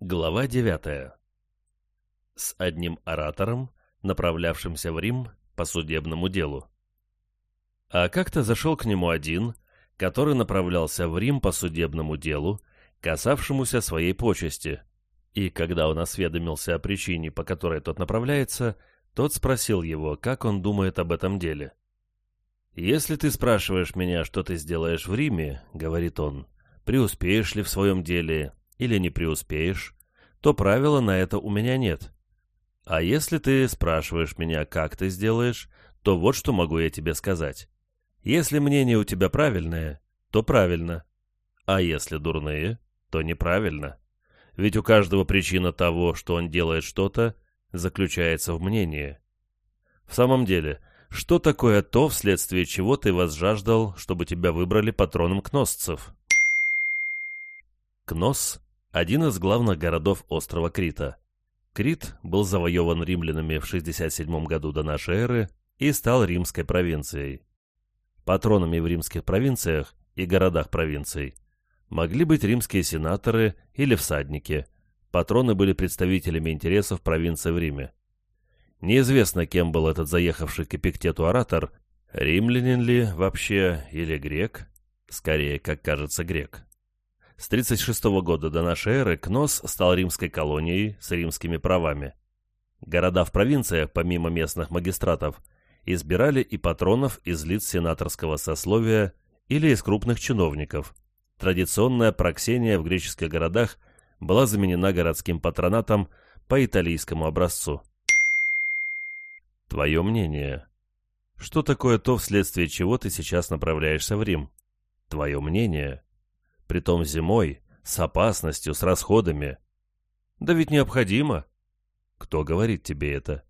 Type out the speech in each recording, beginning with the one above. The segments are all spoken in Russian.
Глава 9. С одним оратором, направлявшимся в Рим по судебному делу. А как-то зашел к нему один, который направлялся в Рим по судебному делу, касавшемуся своей почести, и когда он осведомился о причине, по которой тот направляется, тот спросил его, как он думает об этом деле. «Если ты спрашиваешь меня, что ты сделаешь в Риме, — говорит он, — преуспеешь ли в своем деле или не преуспеешь, то правила на это у меня нет. А если ты спрашиваешь меня, как ты сделаешь, то вот что могу я тебе сказать. Если мнения у тебя правильные, то правильно. А если дурные, то неправильно. Ведь у каждого причина того, что он делает что-то, заключается в мнении. В самом деле, что такое то, вследствие чего ты возжаждал, чтобы тебя выбрали патроном кносцев? Кнос один из главных городов острова Крита. Крит был завоеван римлянами в 67 году до нашей эры и стал римской провинцией. Патронами в римских провинциях и городах провинций могли быть римские сенаторы или всадники. Патроны были представителями интересов провинции в Риме. Неизвестно, кем был этот заехавший к Эпиктету оратор, римлянин ли вообще или грек, скорее, как кажется, грек. С 36 года до нашей эры Кнос стал римской колонией с римскими правами. Города в провинциях, помимо местных магистратов, избирали и патронов из лиц сенаторского сословия или из крупных чиновников. Традиционная проксения в греческих городах была заменена городским патронатом по итальянскому образцу. Твое мнение. Что такое то, вследствие чего ты сейчас направляешься в Рим? Твое мнение притом зимой, с опасностью, с расходами. Да ведь необходимо. Кто говорит тебе это?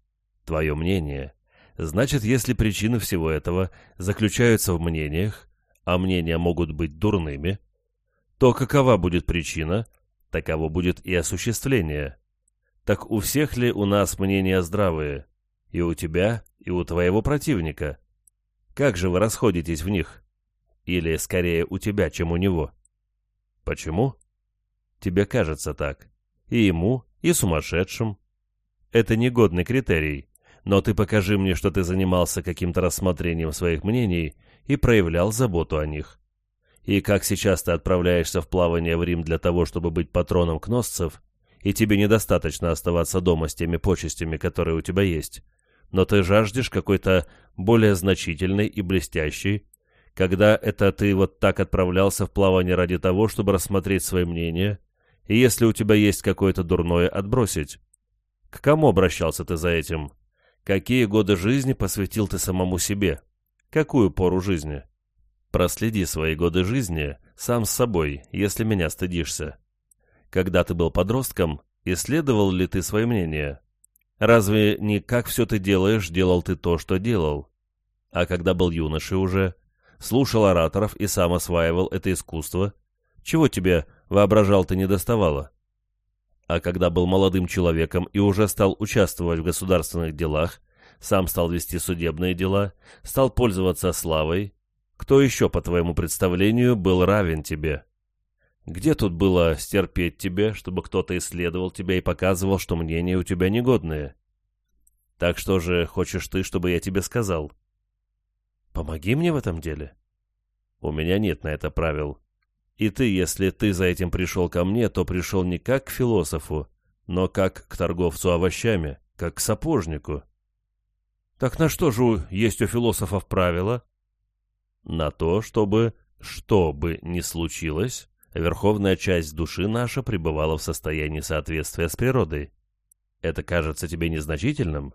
Твое мнение. Значит, если причины всего этого заключаются в мнениях, а мнения могут быть дурными, то какова будет причина, таково будет и осуществление. Так у всех ли у нас мнения здравые? И у тебя, и у твоего противника? Как же вы расходитесь в них? Или скорее у тебя, чем у него? Почему? Тебе кажется так. И ему, и сумасшедшим. Это негодный критерий, но ты покажи мне, что ты занимался каким-то рассмотрением своих мнений и проявлял заботу о них. И как сейчас ты отправляешься в плавание в Рим для того, чтобы быть патроном кносцев, и тебе недостаточно оставаться дома с теми почестями, которые у тебя есть, но ты жаждешь какой-то более значительной и блестящей, когда это ты вот так отправлялся в плавание ради того, чтобы рассмотреть свои мнения, и если у тебя есть какое-то дурное, отбросить. К кому обращался ты за этим? Какие годы жизни посвятил ты самому себе? Какую пору жизни? Проследи свои годы жизни сам с собой, если меня стыдишься. Когда ты был подростком, исследовал ли ты свои мнения? Разве не как все ты делаешь, делал ты то, что делал? А когда был юношей уже, слушал ораторов и сам осваивал это искусство, чего тебе, воображал ты, не доставало? А когда был молодым человеком и уже стал участвовать в государственных делах, сам стал вести судебные дела, стал пользоваться славой, кто еще, по твоему представлению, был равен тебе? Где тут было стерпеть тебе, чтобы кто-то исследовал тебя и показывал, что мнения у тебя негодные? Так что же хочешь ты, чтобы я тебе сказал? Помоги мне в этом деле. У меня нет на это правил. И ты, если ты за этим пришел ко мне, то пришел не как к философу, но как к торговцу овощами, как к сапожнику. Так на что же есть у философов правила? На то, чтобы, что бы ни случилось, верховная часть души наша пребывала в состоянии соответствия с природой. Это кажется тебе незначительным?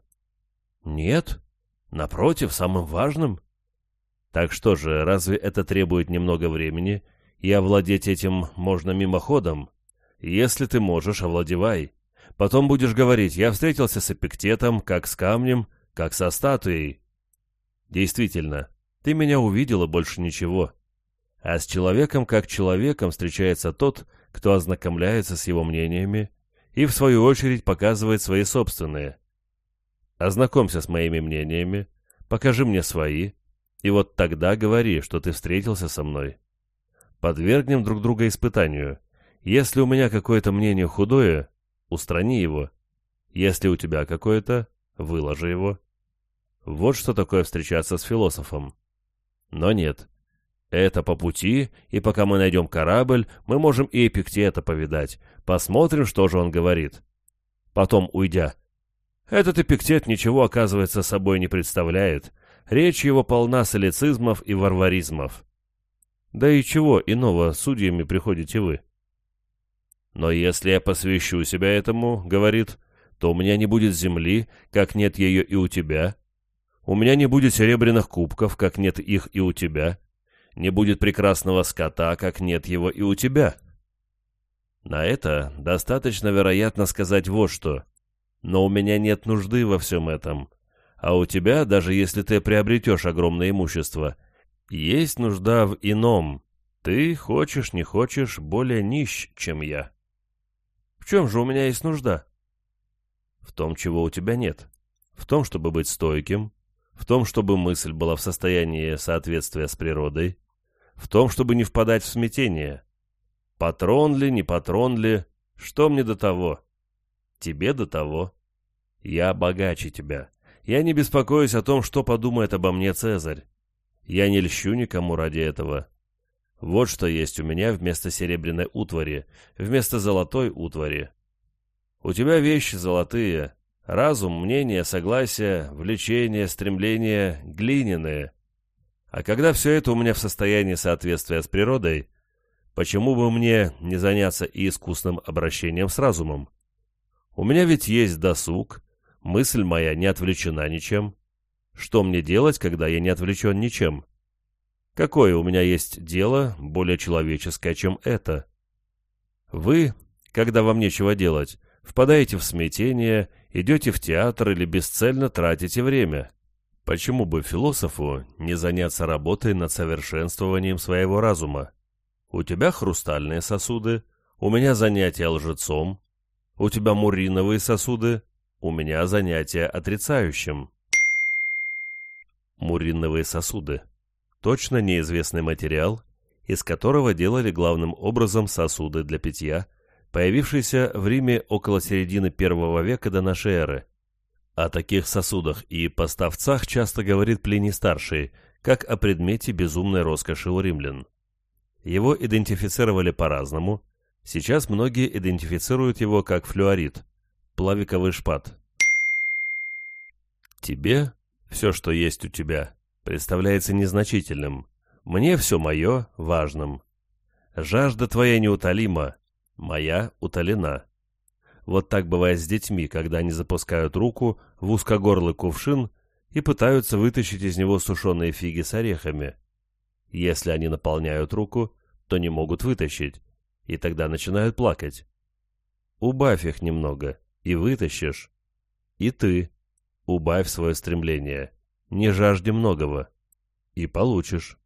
Нет. Напротив, самым важным. Так что же, разве это требует немного времени, и овладеть этим можно мимоходом? Если ты можешь, овладевай. Потом будешь говорить, я встретился с эпиктетом, как с камнем, как со статуей. Действительно, ты меня увидел и больше ничего. А с человеком как человеком встречается тот, кто ознакомляется с его мнениями и, в свою очередь, показывает свои собственные. Ознакомься с моими мнениями, покажи мне свои, и вот тогда говори, что ты встретился со мной. Подвергнем друг друга испытанию. Если у меня какое-то мнение худое, устрани его. Если у тебя какое-то, выложи его. Вот что такое встречаться с философом. Но нет. Это по пути, и пока мы найдем корабль, мы можем и Эпиктета повидать. Посмотрим, что же он говорит. Потом, уйдя. Этот Эпиктет ничего, оказывается, собой не представляет. Речь его полна солицизмов и варваризмов. Да и чего иного судьями приходите вы? Но если я посвящу себя этому, — говорит, — то у меня не будет земли, как нет ее и у тебя. У меня не будет серебряных кубков, как нет их и у тебя. Не будет прекрасного скота, как нет его и у тебя. На это достаточно вероятно сказать вот что. Но у меня нет нужды во всем этом. А у тебя, даже если ты приобретешь огромное имущество, есть нужда в ином. Ты, хочешь, не хочешь, более нищ, чем я. В чем же у меня есть нужда? В том, чего у тебя нет. В том, чтобы быть стойким, в том, чтобы мысль была в состоянии соответствия с природой, в том, чтобы не впадать в смятение. Патрон ли, не патрон ли, что мне до того? Тебе до того. Я богаче тебя. Я не беспокоюсь о том, что подумает обо мне Цезарь. Я не льщу никому ради этого. Вот что есть у меня вместо серебряной утвари, вместо золотой утвари. У тебя вещи золотые, разум, мнение, согласие, влечение, стремление глиняные. А когда все это у меня в состоянии соответствия с природой, почему бы мне не заняться и искусным обращением с разумом? У меня ведь есть досуг, мысль моя не отвлечена ничем. Что мне делать, когда я не отвлечен ничем? Какое у меня есть дело более человеческое, чем это? Вы, когда вам нечего делать, впадаете в смятение, идете в театр или бесцельно тратите время. Почему бы философу не заняться работой над совершенствованием своего разума? У тебя хрустальные сосуды, у меня занятия лжецом, у тебя муриновые сосуды, у меня занятия отрицающим. Муриновые сосуды точно неизвестный материал, из которого делали главным образом сосуды для питья, появившиеся в Риме около середины первого века до нашей эры. О таких сосудах и поставцах часто говорит Плиний-старший, как о предмете безумной роскоши у римлян. Его идентифицировали по-разному. Сейчас многие идентифицируют его как флюорит, плавиковый шпат. Тебе все, что есть у тебя, представляется незначительным. Мне все мое важным. Жажда твоя неутолима, моя утолена. Вот так бывает с детьми, когда они запускают руку в узкогорлый кувшин и пытаются вытащить из него сушеные фиги с орехами. Если они наполняют руку, то не могут вытащить, и тогда начинают плакать. Убавь их немного, и вытащишь. И ты убавь свое стремление не жажди многого, и получишь.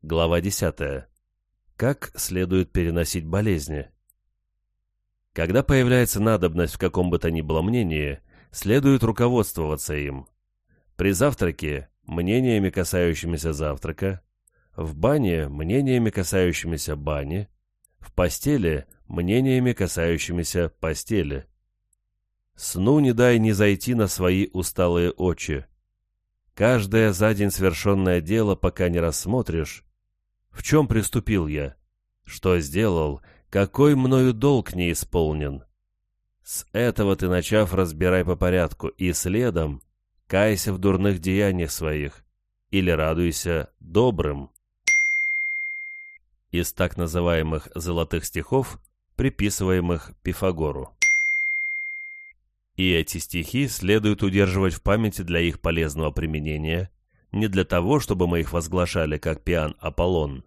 Глава 10. Как следует переносить болезни? Когда появляется надобность в каком бы то ни было мнении, следует руководствоваться им. При завтраке – мнениями, касающимися завтрака, в бане – мнениями, касающимися бани, в постели – мнениями, касающимися постели. Сну не дай не зайти на свои усталые очи. Каждое за день свершенное дело, пока не рассмотришь. В чем приступил я? Что сделал? Какой мною долг не исполнен? С этого ты, начав, разбирай по порядку, и следом кайся в дурных деяниях своих, или радуйся добрым. Из так называемых «золотых стихов», приписываемых Пифагору. И эти стихи следует удерживать в памяти для их полезного применения, не для того, чтобы мы их возглашали как Пиан Аполлон.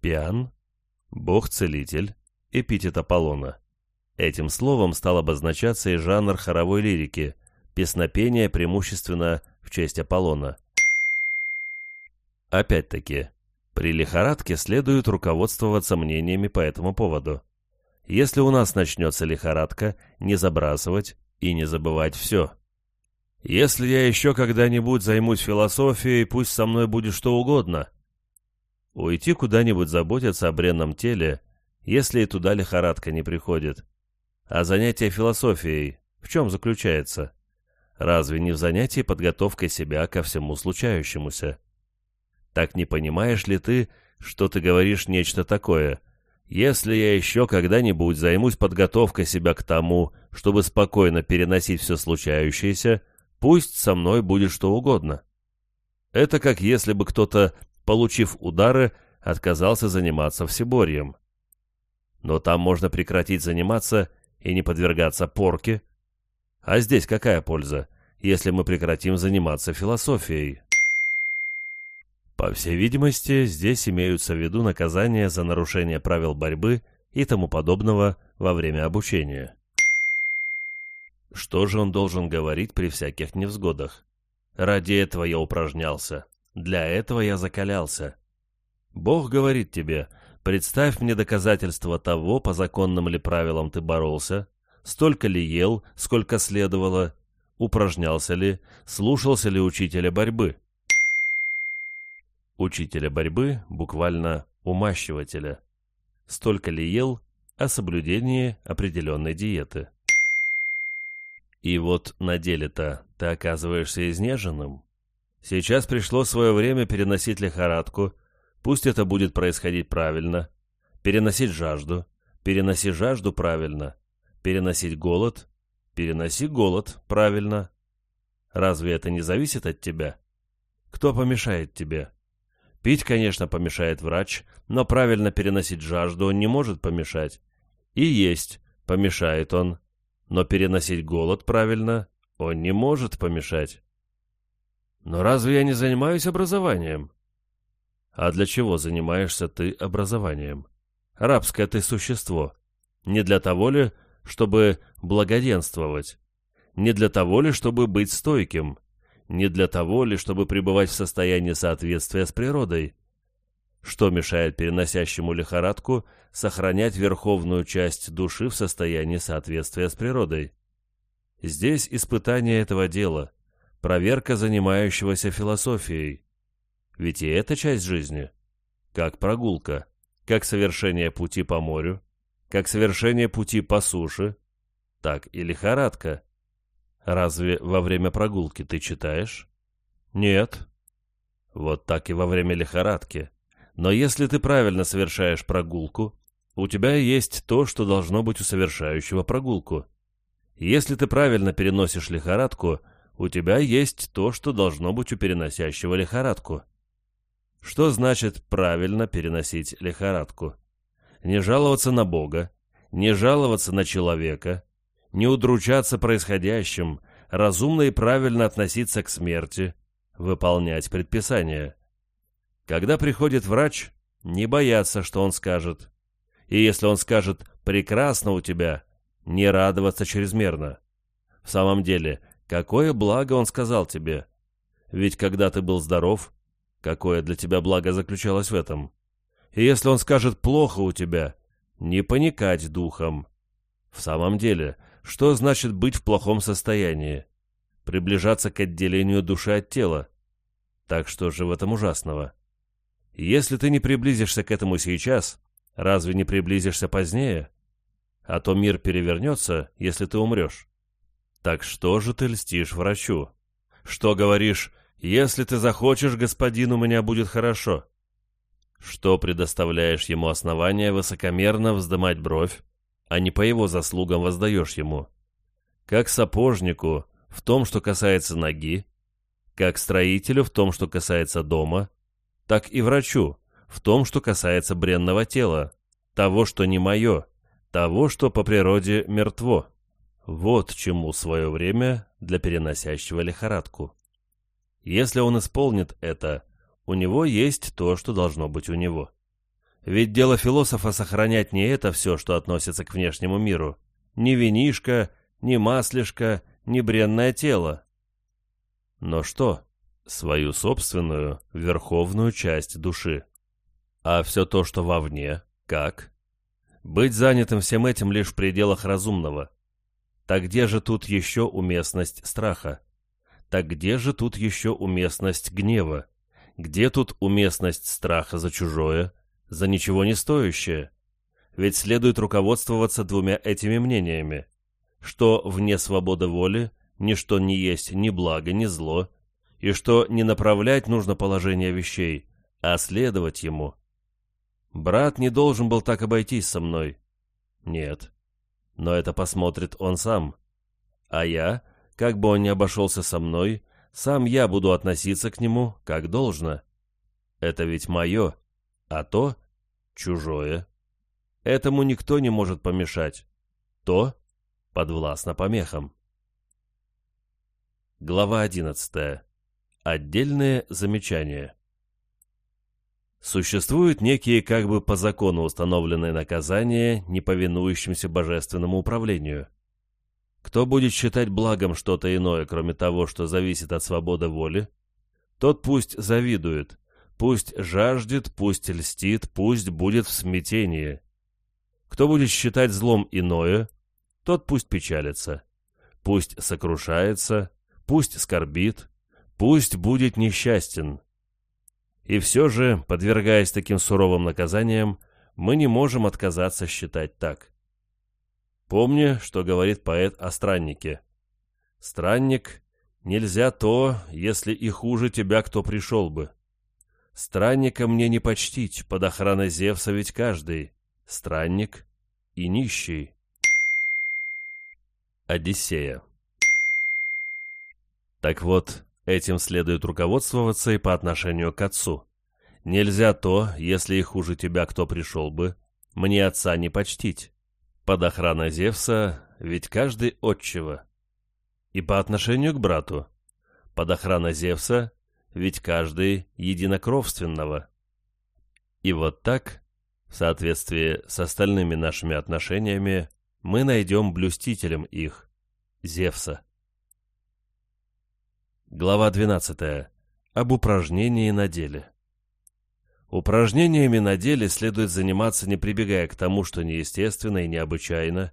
Пиан – бог-целитель, эпитет Аполлона. Этим словом стал обозначаться и жанр хоровой лирики, песнопение преимущественно в честь Аполлона. Опять-таки, при лихорадке следует руководствоваться мнениями по этому поводу. Если у нас начнется лихорадка, не забрасывать и не забывать все. Если я еще когда-нибудь займусь философией, пусть со мной будет что угодно. Уйти куда-нибудь заботиться о бренном теле, если и туда лихорадка не приходит. А занятие философией в чем заключается? Разве не в занятии подготовкой себя ко всему случающемуся? Так не понимаешь ли ты, что ты говоришь нечто такое? Если я еще когда-нибудь займусь подготовкой себя к тому, чтобы спокойно переносить все случающееся, пусть со мной будет что угодно. Это как если бы кто-то, получив удары, отказался заниматься всеборьем. Но там можно прекратить заниматься и не подвергаться порке. А здесь какая польза, если мы прекратим заниматься философией? По всей видимости, здесь имеются в виду наказания за нарушение правил борьбы и тому подобного во время обучения. Что же он должен говорить при всяких невзгодах? Ради этого я упражнялся, для этого я закалялся. Бог говорит тебе, представь мне доказательства того, по законным ли правилам ты боролся, столько ли ел, сколько следовало, упражнялся ли, слушался ли учителя борьбы. Учителя борьбы, буквально умащивателя. Столько ли ел о соблюдении определенной диеты. И вот на деле-то ты оказываешься изнеженным. Сейчас пришло свое время переносить лихорадку, пусть это будет происходить правильно, переносить жажду, переноси жажду правильно, переносить голод, переноси голод правильно. Разве это не зависит от тебя? Кто помешает тебе? Пить, конечно, помешает врач, но правильно переносить жажду он не может помешать. И есть помешает он, но переносить голод правильно он не может помешать. Но разве я не занимаюсь образованием? А для чего занимаешься ты образованием? Рабское ты существо. Не для того ли, чтобы благоденствовать? Не для того ли, чтобы быть стойким? Не для того ли, чтобы пребывать в состоянии соответствия с природой? Что мешает переносящему лихорадку сохранять верховную часть души в состоянии соответствия с природой? Здесь испытание этого дела, проверка занимающегося философией. Ведь и это часть жизни. Как прогулка, как совершение пути по морю, как совершение пути по суше, так и лихорадка. Разве во время прогулки ты читаешь? Нет. Вот так и во время лихорадки. Но если ты правильно совершаешь прогулку, у тебя есть то, что должно быть у совершающего прогулку. Если ты правильно переносишь лихорадку, у тебя есть то, что должно быть у переносящего лихорадку. Что значит правильно переносить лихорадку? Не жаловаться на Бога, не жаловаться на человека, не удручаться происходящим, разумно и правильно относиться к смерти, выполнять предписания. Когда приходит врач, не бояться, что он скажет. И если он скажет «прекрасно у тебя», не радоваться чрезмерно. В самом деле, какое благо он сказал тебе? Ведь когда ты был здоров, какое для тебя благо заключалось в этом? И если он скажет «плохо у тебя», не паникать духом. В самом деле, что значит быть в плохом состоянии? Приближаться к отделению души от тела. Так что же в этом ужасного? Если ты не приблизишься к этому сейчас, разве не приблизишься позднее? А то мир перевернется, если ты умрешь. Так что же ты льстишь врачу? Что говоришь, если ты захочешь, господин, у меня будет хорошо? Что предоставляешь ему основания высокомерно вздымать бровь, а не по его заслугам воздаешь ему. Как сапожнику в том, что касается ноги, как строителю в том, что касается дома, так и врачу в том, что касается бренного тела, того, что не мое, того, что по природе мертво. Вот чему свое время для переносящего лихорадку. Если он исполнит это, у него есть то, что должно быть у него. Ведь дело философа сохранять не это все, что относится к внешнему миру. Ни винишко, ни маслишко, ни бренное тело. Но что? Свою собственную, верховную часть души. А все то, что вовне, как? Быть занятым всем этим лишь в пределах разумного. Так где же тут еще уместность страха? Так где же тут еще уместность гнева? Где тут уместность страха за чужое, за ничего не стоящее? Ведь следует руководствоваться двумя этими мнениями, что вне свободы воли ничто не есть ни благо, ни зло, и что не направлять нужно положение вещей, а следовать ему. Брат не должен был так обойтись со мной. Нет. Но это посмотрит он сам. А я, как бы он ни обошелся со мной, сам я буду относиться к нему как должно. Это ведь мое, а то — чужое. Этому никто не может помешать. То подвластно помехам. Глава одиннадцатая. Отдельные замечания. Существуют некие как бы по закону установленные наказания, не повинующимся божественному управлению. Кто будет считать благом что-то иное, кроме того, что зависит от свободы воли, тот пусть завидует, пусть жаждет, пусть льстит, пусть будет в смятении. Кто будет считать злом иное, тот пусть печалится, пусть сокрушается, пусть скорбит, пусть будет несчастен. И все же, подвергаясь таким суровым наказаниям, мы не можем отказаться считать так. Помни, что говорит поэт о страннике. «Странник, нельзя то, если и хуже тебя кто пришел бы. Странника мне не почтить, под охраной Зевса ведь каждый, странник и нищий». Одиссея Так вот, этим следует руководствоваться и по отношению к отцу. Нельзя то, если и хуже тебя кто пришел бы, мне отца не почтить под охраной Зевса, ведь каждый отчего. И по отношению к брату, под охраной Зевса, ведь каждый единокровственного. И вот так, в соответствии с остальными нашими отношениями, мы найдем блюстителем их, Зевса. Глава 12. Об упражнении на деле. Упражнениями на деле следует заниматься, не прибегая к тому, что неестественно и необычайно.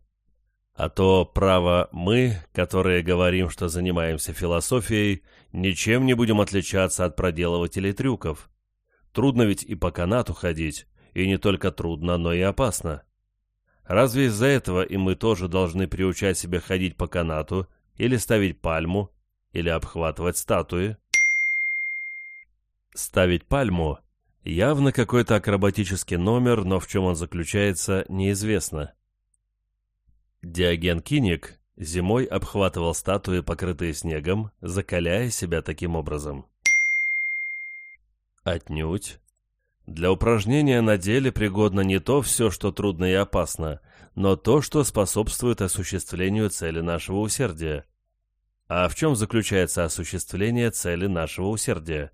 А то, право, мы, которые говорим, что занимаемся философией, ничем не будем отличаться от проделывателей трюков. Трудно ведь и по канату ходить, и не только трудно, но и опасно. Разве из-за этого и мы тоже должны приучать себя ходить по канату, или ставить пальму, или обхватывать статуи? Ставить пальму Явно какой-то акробатический номер, но в чем он заключается, неизвестно. Диоген Киник зимой обхватывал статуи, покрытые снегом, закаляя себя таким образом. Отнюдь. Для упражнения на деле пригодно не то все, что трудно и опасно, но то, что способствует осуществлению цели нашего усердия. А в чем заключается осуществление цели нашего усердия?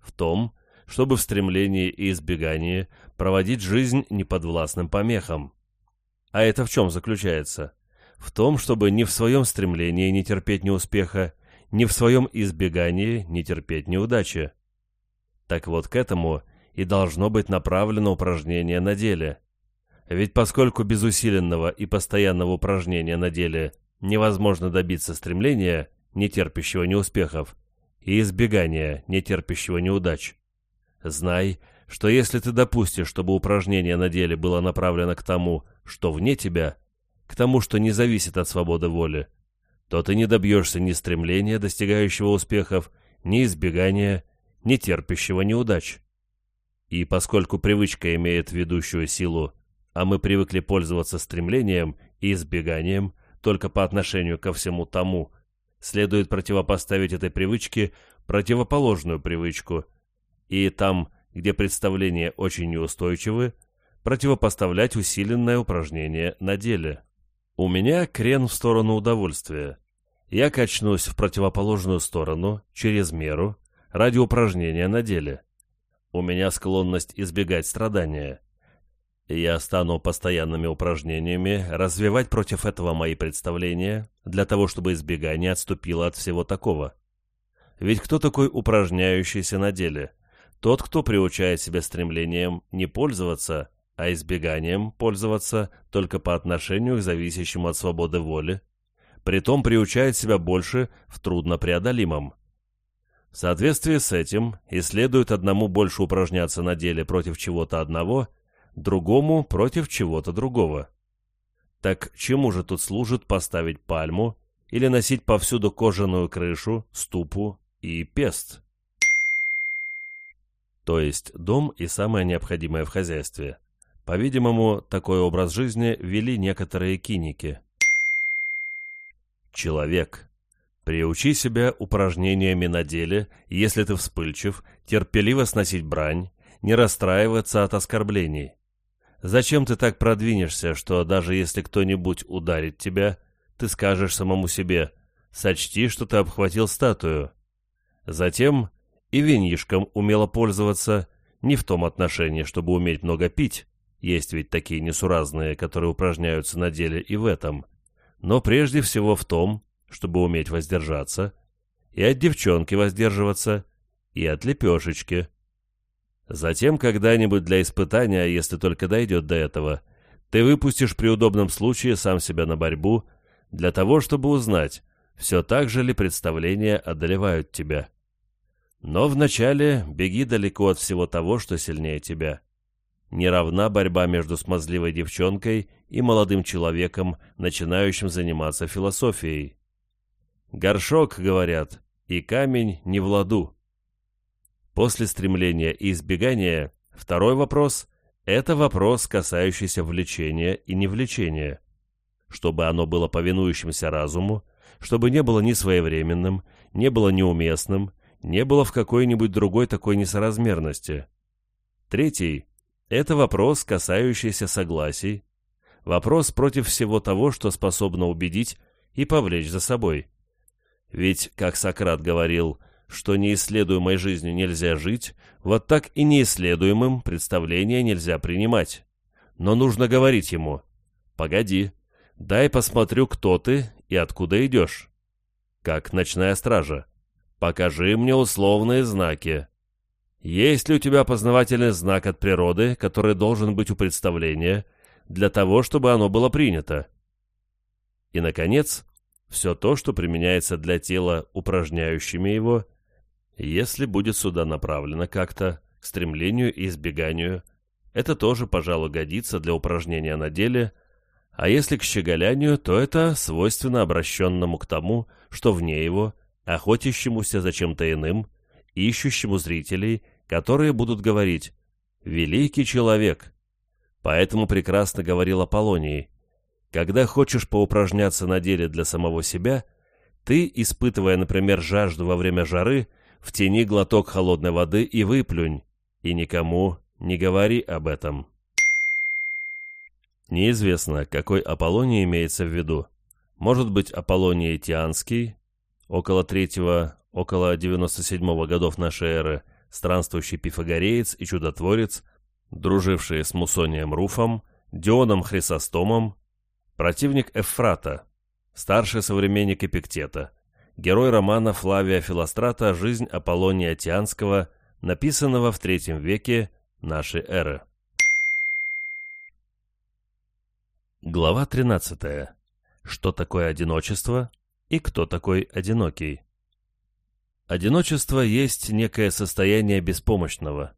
В том, чтобы в стремлении и избегании проводить жизнь неподвластным помехам. А это в чем заключается? В том, чтобы ни в своем стремлении не терпеть неуспеха, ни в своем избегании не терпеть неудачи. Так вот к этому и должно быть направлено упражнение на деле. Ведь поскольку без усиленного и постоянного упражнения на деле невозможно добиться стремления, не терпящего неуспехов, и избегания, не терпящего неудач, Знай, что если ты допустишь, чтобы упражнение на деле было направлено к тому, что вне тебя, к тому, что не зависит от свободы воли, то ты не добьешься ни стремления, достигающего успехов, ни избегания, ни терпящего неудач. И поскольку привычка имеет ведущую силу, а мы привыкли пользоваться стремлением и избеганием только по отношению ко всему тому, следует противопоставить этой привычке противоположную привычку – и там, где представления очень неустойчивы, противопоставлять усиленное упражнение на деле. У меня крен в сторону удовольствия. Я качнусь в противоположную сторону, через меру, ради упражнения на деле. У меня склонность избегать страдания. Я стану постоянными упражнениями развивать против этого мои представления, для того, чтобы избегание отступило от всего такого. Ведь кто такой упражняющийся на деле? Тот, кто приучает себя стремлением не пользоваться, а избеганием пользоваться только по отношению к зависящему от свободы воли, притом приучает себя больше в труднопреодолимом. В соответствии с этим и следует одному больше упражняться на деле против чего-то одного, другому против чего-то другого. Так чему же тут служит поставить пальму или носить повсюду кожаную крышу, ступу и пест? То есть дом и самое необходимое в хозяйстве. По-видимому, такой образ жизни вели некоторые киники. Человек. Приучи себя упражнениями на деле, если ты вспыльчив, терпеливо сносить брань, не расстраиваться от оскорблений. Зачем ты так продвинешься, что даже если кто-нибудь ударит тебя, ты скажешь самому себе «сочти, что ты обхватил статую». Затем и винишком умело пользоваться, не в том отношении, чтобы уметь много пить, есть ведь такие несуразные, которые упражняются на деле и в этом, но прежде всего в том, чтобы уметь воздержаться, и от девчонки воздерживаться, и от лепешечки. Затем когда-нибудь для испытания, если только дойдет до этого, ты выпустишь при удобном случае сам себя на борьбу, для того, чтобы узнать, все так же ли представления одолевают тебя. Но вначале беги далеко от всего того, что сильнее тебя. Не равна борьба между смазливой девчонкой и молодым человеком, начинающим заниматься философией. Горшок, говорят, и камень не в ладу. После стремления и избегания второй вопрос – это вопрос, касающийся влечения и невлечения. Чтобы оно было повинующимся разуму, чтобы не было ни своевременным, не было неуместным, не было в какой-нибудь другой такой несоразмерности. Третий – это вопрос, касающийся согласий, вопрос против всего того, что способно убедить и повлечь за собой. Ведь, как Сократ говорил, что неисследуемой жизнью нельзя жить, вот так и неисследуемым представления нельзя принимать. Но нужно говорить ему «Погоди, дай посмотрю, кто ты и откуда идешь». Как ночная стража. Покажи мне условные знаки. Есть ли у тебя познавательный знак от природы, который должен быть у представления, для того, чтобы оно было принято? И, наконец, все то, что применяется для тела упражняющими его, если будет сюда направлено как-то, к стремлению и избеганию, это тоже, пожалуй, годится для упражнения на деле, а если к щеголянию, то это свойственно обращенному к тому, что вне его, охотящемуся за чем-то иным, ищущему зрителей, которые будут говорить «Великий человек». Поэтому прекрасно говорил Аполлоний. Когда хочешь поупражняться на деле для самого себя, ты, испытывая, например, жажду во время жары, в тени глоток холодной воды и выплюнь, и никому не говори об этом. Неизвестно, какой Аполлоний имеется в виду. Может быть, Аполлоний Тианский, около третьего, около 97 годов нашей эры, странствующий пифагореец и чудотворец, друживший с Мусонием Руфом, Дионом Хрисостомом, противник Эфрата, старший современник Эпиктета, герой романа Флавия Филострата «Жизнь Аполлония Тианского», написанного в третьем веке нашей эры. Глава 13. Что такое одиночество и кто такой одинокий. Одиночество есть некое состояние беспомощного.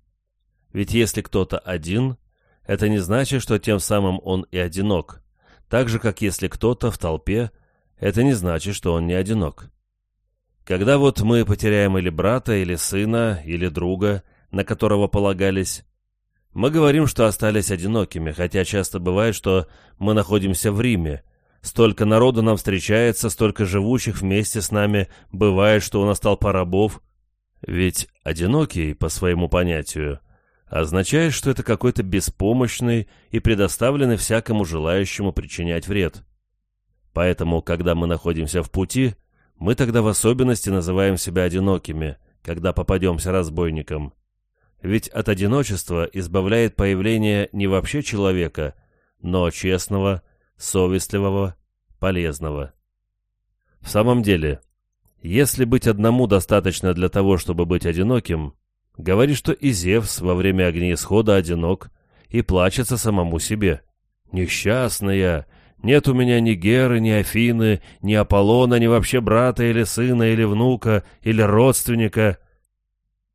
Ведь если кто-то один, это не значит, что тем самым он и одинок, так же, как если кто-то в толпе, это не значит, что он не одинок. Когда вот мы потеряем или брата, или сына, или друга, на которого полагались, мы говорим, что остались одинокими, хотя часто бывает, что мы находимся в Риме, Столько народу нам встречается, столько живущих вместе с нами, бывает, что у нас толпа рабов. Ведь «одинокий» по своему понятию означает, что это какой-то беспомощный и предоставленный всякому желающему причинять вред. Поэтому, когда мы находимся в пути, мы тогда в особенности называем себя одинокими, когда попадемся разбойникам. Ведь от одиночества избавляет появление не вообще человека, но честного, совестливого, полезного. В самом деле, если быть одному достаточно для того, чтобы быть одиноким, говорит, что и Зевс во время огнеисхода одинок и плачется самому себе. «Несчастная, Нет у меня ни Геры, ни Афины, ни Аполлона, ни вообще брата или сына, или внука, или родственника.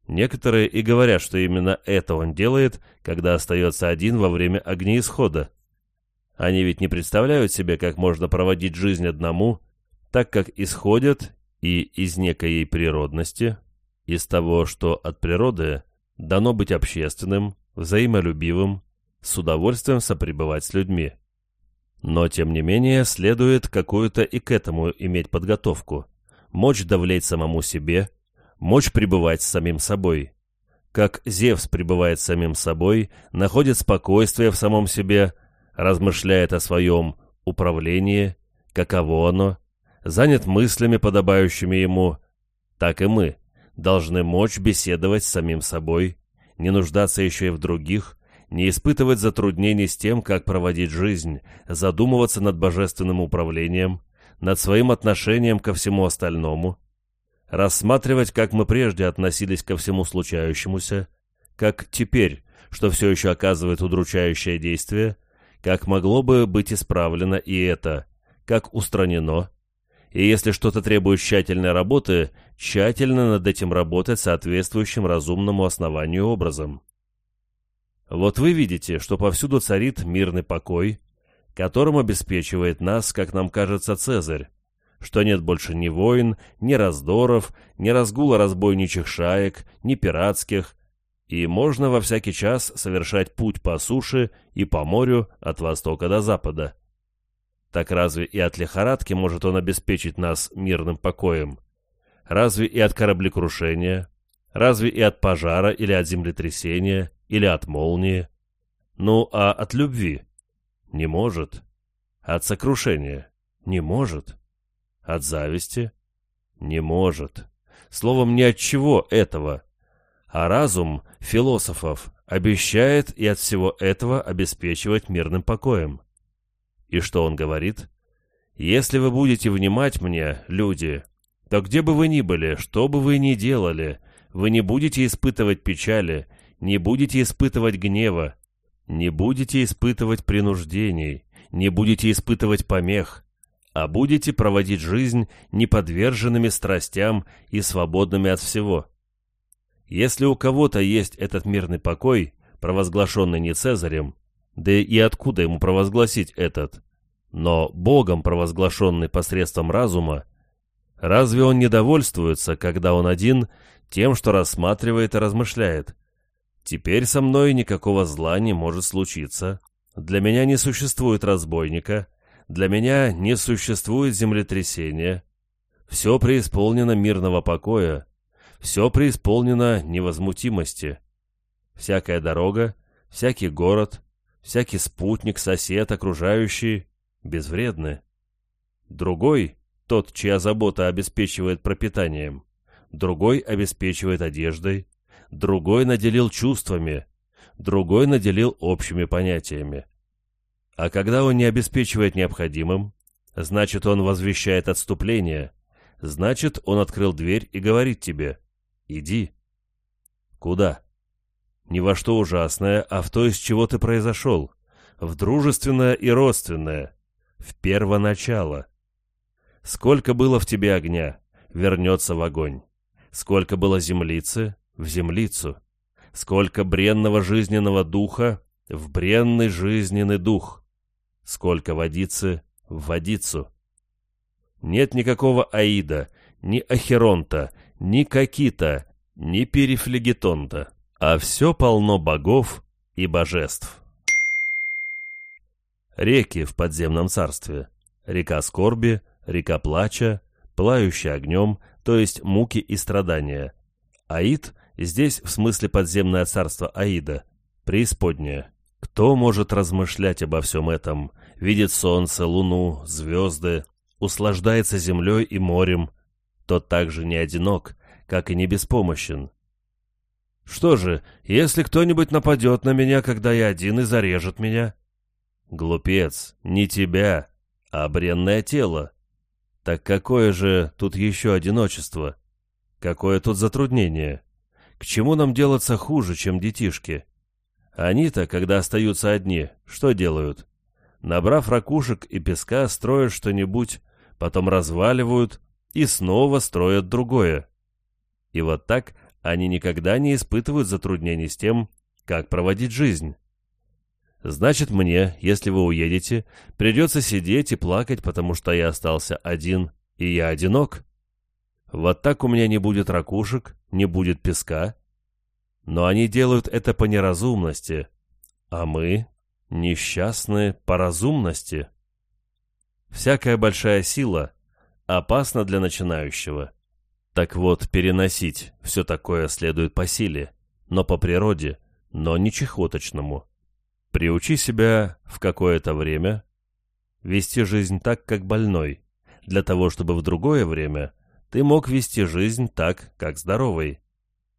Некоторые и говорят, что именно это он делает, когда остается один во время огнеисхода. Они ведь не представляют себе, как можно проводить жизнь одному, так как исходят и из некой природности, из того, что от природы дано быть общественным, взаимолюбивым, с удовольствием сопребывать с людьми. Но, тем не менее, следует какую-то и к этому иметь подготовку, мочь давлеть самому себе, мочь пребывать с самим собой. Как Зевс пребывает с самим собой, находит спокойствие в самом себе, размышляет о своем управлении, каково оно, занят мыслями, подобающими ему, так и мы должны мочь беседовать с самим собой, не нуждаться еще и в других, не испытывать затруднений с тем, как проводить жизнь, задумываться над божественным управлением, над своим отношением ко всему остальному, рассматривать, как мы прежде относились ко всему случающемуся, как теперь, что все еще оказывает удручающее действие, как могло бы быть исправлено и это, как устранено, и если что-то требует тщательной работы, тщательно над этим работать соответствующим разумному основанию образом. Вот вы видите, что повсюду царит мирный покой, которым обеспечивает нас, как нам кажется, Цезарь, что нет больше ни войн, ни раздоров, ни разгула разбойничьих шаек, ни пиратских, и можно во всякий час совершать путь по суше и по морю от востока до запада. Так разве и от лихорадки может он обеспечить нас мирным покоем? Разве и от кораблекрушения? Разве и от пожара или от землетрясения? Или от молнии? Ну, а от любви? Не может. От сокрушения? Не может. От зависти? Не может. Словом, ни от чего этого. А разум философов обещает и от всего этого обеспечивать мирным покоем. И что он говорит? Если вы будете внимать мне, люди, то где бы вы ни были, что бы вы ни делали, вы не будете испытывать печали, не будете испытывать гнева, не будете испытывать принуждений, не будете испытывать помех, а будете проводить жизнь неподверженными страстям и свободными от всего. Если у кого-то есть этот мирный покой, провозглашенный не Цезарем, да и откуда ему провозгласить этот, но Богом провозглашенный посредством разума, разве он не довольствуется, когда он один, тем, что рассматривает и размышляет? Теперь со мной никакого зла не может случиться. Для меня не существует разбойника, для меня не существует землетрясения. Все преисполнено мирного покоя, все преисполнено невозмутимости. Всякая дорога, всякий город, всякий спутник, сосед, окружающий безвредны. Другой, тот, чья забота обеспечивает пропитанием, другой обеспечивает одеждой, другой наделил чувствами, другой наделил общими понятиями. А когда он не обеспечивает необходимым, значит, он возвещает отступление, значит, он открыл дверь и говорит тебе «иди». Куда? Не во что ужасное, а в то, из чего ты произошел, в дружественное и родственное, в первоначало. Сколько было в тебе огня, вернется в огонь. Сколько было землицы, в землицу, сколько бренного жизненного духа в бренный жизненный дух, сколько водицы в водицу. Нет никакого Аида, ни Ахеронта, ни Какита, ни Перифлегетонта, а все полно богов и божеств. Реки в подземном царстве, река скорби, река плача, плающая огнем, то есть муки и страдания. Аид Здесь, в смысле подземное царство Аида, преисподнее. Кто может размышлять обо всем этом, видит солнце, луну, звезды, услаждается землей и морем, тот также не одинок, как и не беспомощен. Что же, если кто-нибудь нападет на меня, когда я один и зарежет меня? Глупец, не тебя, а бренное тело. Так какое же тут еще одиночество? Какое тут затруднение? К чему нам делаться хуже, чем детишки? Они-то, когда остаются одни, что делают? набрав ракушек и песка, строят что-нибудь, потом разваливают и снова строят другое. И вот так они никогда не испытывают затруднений с тем, как проводить жизнь. Значит, мне, если вы уедете, придется сидеть и плакать, потому что я остался один, и я одинок. Вот так у меня не будет ракушек, не будет песка. Но они делают это по неразумности, а мы несчастны по разумности. Всякая большая сила опасна для начинающего. Так вот, переносить все такое следует по силе, но по природе, но не чехоточному. Приучи себя в какое-то время вести жизнь так, как больной, для того, чтобы в другое время ты мог вести жизнь так, как здоровый.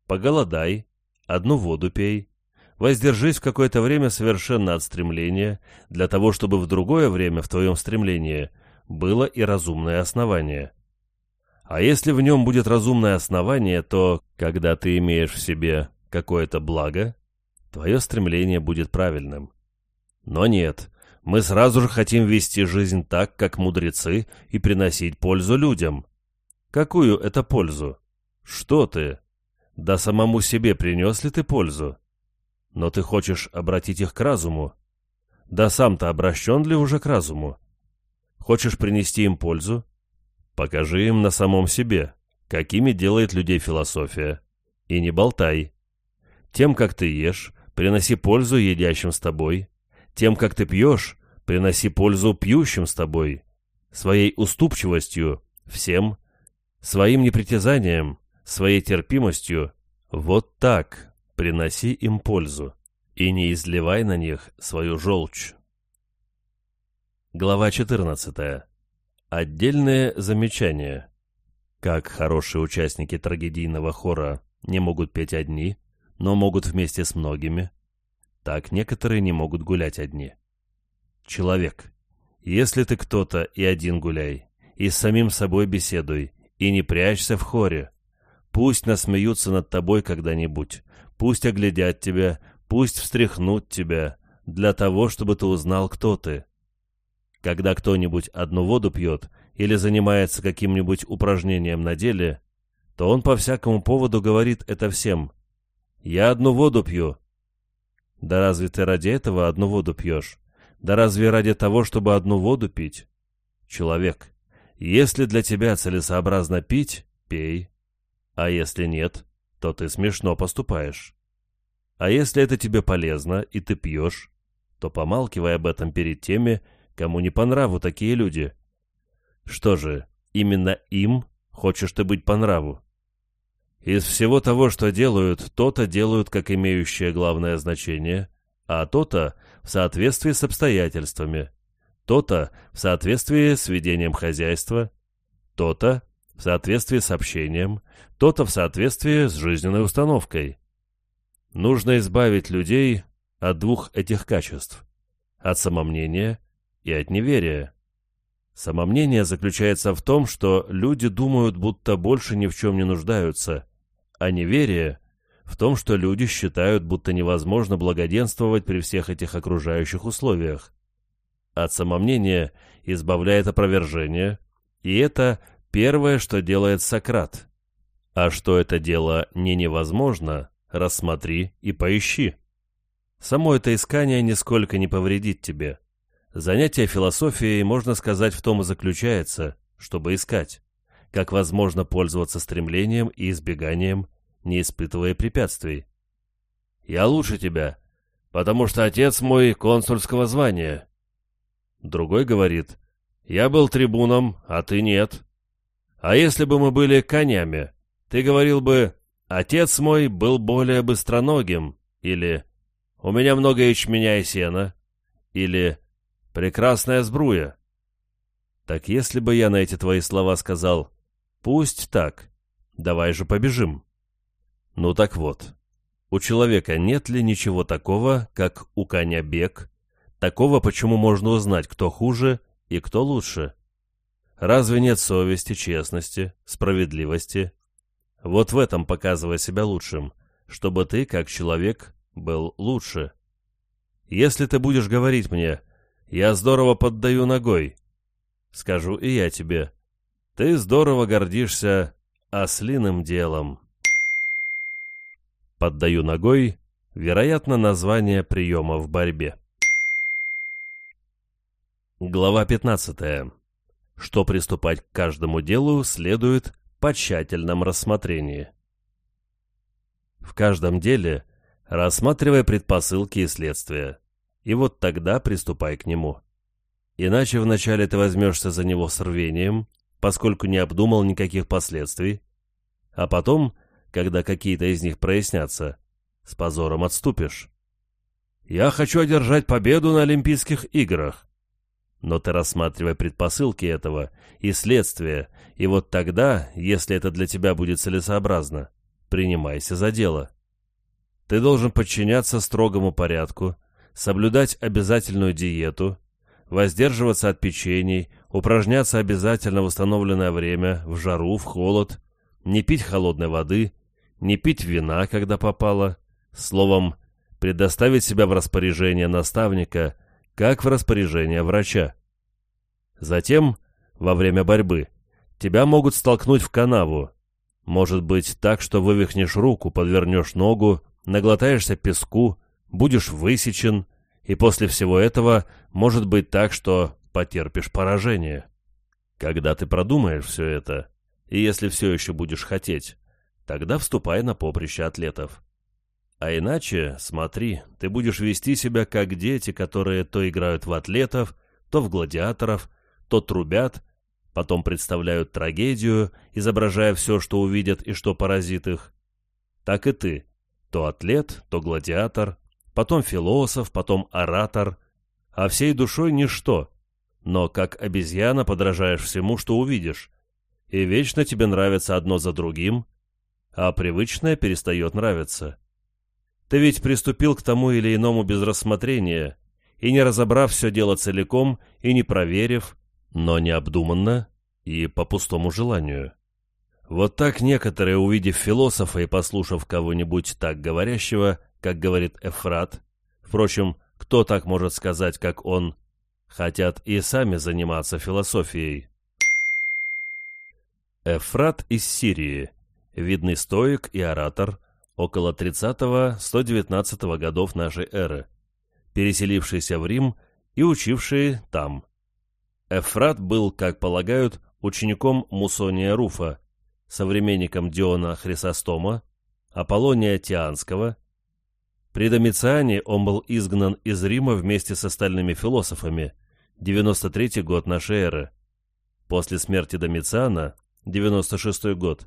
Поголодай, одну воду пей, воздержись в какое-то время совершенно от стремления, для того, чтобы в другое время в твоем стремлении было и разумное основание. А если в нем будет разумное основание, то, когда ты имеешь в себе какое-то благо, твое стремление будет правильным. Но нет, мы сразу же хотим вести жизнь так, как мудрецы, и приносить пользу людям. Какую это пользу? Что ты? Да самому себе принес ли ты пользу? Но ты хочешь обратить их к разуму? Да сам-то обращен ли уже к разуму? Хочешь принести им пользу? Покажи им на самом себе, какими делает людей философия. И не болтай. Тем, как ты ешь, приноси пользу едящим с тобой. Тем, как ты пьешь, приноси пользу пьющим с тобой. Своей уступчивостью всем, своим непритязанием, своей терпимостью, вот так приноси им пользу и не изливай на них свою желчь. Глава 14. Отдельные замечания. Как хорошие участники трагедийного хора не могут петь одни, но могут вместе с многими, так некоторые не могут гулять одни. Человек, если ты кто-то и один гуляй, и с самим собой беседуй, и не прячься в хоре, пусть насмеются над тобой когда-нибудь, пусть оглядят тебя, пусть встряхнут тебя, для того, чтобы ты узнал, кто ты. Когда кто-нибудь одну воду пьет или занимается каким-нибудь упражнением на деле, то он по всякому поводу говорит это всем. «Я одну воду пью, да разве ты ради этого одну воду пьешь? Да разве ради того, чтобы одну воду пить? Человек, если для тебя целесообразно пить, пей. А если нет, то ты смешно поступаешь. А если это тебе полезно, и ты пьешь, то помалкивай об этом перед теми, кому не по нраву такие люди. Что же, именно им хочешь ты быть по нраву? Из всего того, что делают, то-то делают как имеющее главное значение, а то-то в соответствии с обстоятельствами, то-то в соответствии с ведением хозяйства, то-то в соответствии с общением, то-то в соответствии с жизненной установкой. Нужно избавить людей от двух этих качеств – от самомнения и от неверия. Самомнение заключается в том, что люди думают, будто больше ни в чем не нуждаются, а неверие в том, что люди считают, будто невозможно благоденствовать при всех этих окружающих условиях. От самомнения избавляет опровержение, и это первое, что делает Сократ. А что это дело не невозможно, рассмотри и поищи. Само это искание нисколько не повредит тебе. Занятие философией, можно сказать, в том и заключается, чтобы искать как возможно пользоваться стремлением и избеганием, не испытывая препятствий. «Я лучше тебя, потому что отец мой консульского звания». Другой говорит, «Я был трибуном, а ты нет». «А если бы мы были конями, ты говорил бы, отец мой был более быстроногим» или «У меня много ячменя и сена» или «Прекрасная сбруя». Так если бы я на эти твои слова сказал Пусть так. Давай же побежим. Ну так вот. У человека нет ли ничего такого, как у коня бег, такого, почему можно узнать, кто хуже и кто лучше? Разве нет совести, честности, справедливости? Вот в этом показывай себя лучшим, чтобы ты, как человек, был лучше. Если ты будешь говорить мне, Я здорово поддаю ногой. Скажу и я тебе. Ты здорово гордишься ослиным делом. Поддаю ногой, вероятно, название приема в борьбе. Глава 15. Что приступать к каждому делу следует по тщательном рассмотрении. В каждом деле рассматривай предпосылки и следствия, и вот тогда приступай к нему. Иначе вначале ты возьмешься за него с рвением, поскольку не обдумал никаких последствий, а потом, когда какие-то из них прояснятся, с позором отступишь. «Я хочу одержать победу на Олимпийских играх», но ты рассматривай предпосылки этого и следствия, и вот тогда, если это для тебя будет целесообразно, принимайся за дело. Ты должен подчиняться строгому порядку, соблюдать обязательную диету, воздерживаться от печений, упражняться обязательно в установленное время, в жару, в холод, не пить холодной воды, не пить вина, когда попало, словом, предоставить себя в распоряжение наставника – как в распоряжение врача. Затем, во время борьбы, тебя могут столкнуть в канаву. Может быть так, что вывихнешь руку, подвернешь ногу, наглотаешься песку, будешь высечен, и после всего этого может быть так, что потерпишь поражение. Когда ты продумаешь все это, и если все еще будешь хотеть, тогда вступай на поприще атлетов. А иначе, смотри, ты будешь вести себя как дети, которые то играют в атлетов, то в гладиаторов, то трубят, потом представляют трагедию, изображая все, что увидят и что поразит их. Так и ты. То атлет, то гладиатор, потом философ, потом оратор, а всей душой ничто, но как обезьяна подражаешь всему, что увидишь, и вечно тебе нравится одно за другим, а привычное перестает нравиться. Ты ведь приступил к тому или иному без рассмотрения, и не разобрав все дело целиком, и не проверив, но необдуманно и по пустому желанию. Вот так некоторые, увидев философа и послушав кого-нибудь так говорящего, как говорит Эфрат, впрочем, кто так может сказать, как он, хотят и сами заниматься философией. Эфрат из Сирии, видный стоик и оратор, около 30-119 годов нашей эры, переселившийся в Рим и учивший там. Эфрат был, как полагают, учеником Мусония Руфа, современником Диона Хрисостома, Аполлония Тианского. При Домициане он был изгнан из Рима вместе с остальными философами, 93 год нашей эры. После смерти Домициана, 96 год,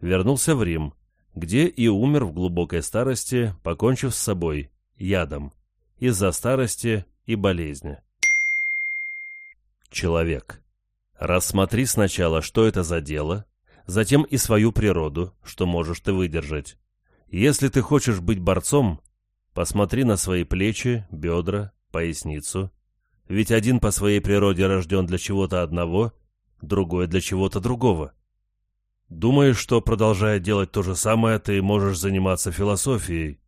вернулся в Рим, где и умер в глубокой старости, покончив с собой, ядом, из-за старости и болезни. Человек. Рассмотри сначала, что это за дело, затем и свою природу, что можешь ты выдержать. Если ты хочешь быть борцом, посмотри на свои плечи, бедра, поясницу. Ведь один по своей природе рожден для чего-то одного, другой для чего-то другого. Думаешь, что, продолжая делать то же самое, ты можешь заниматься философией?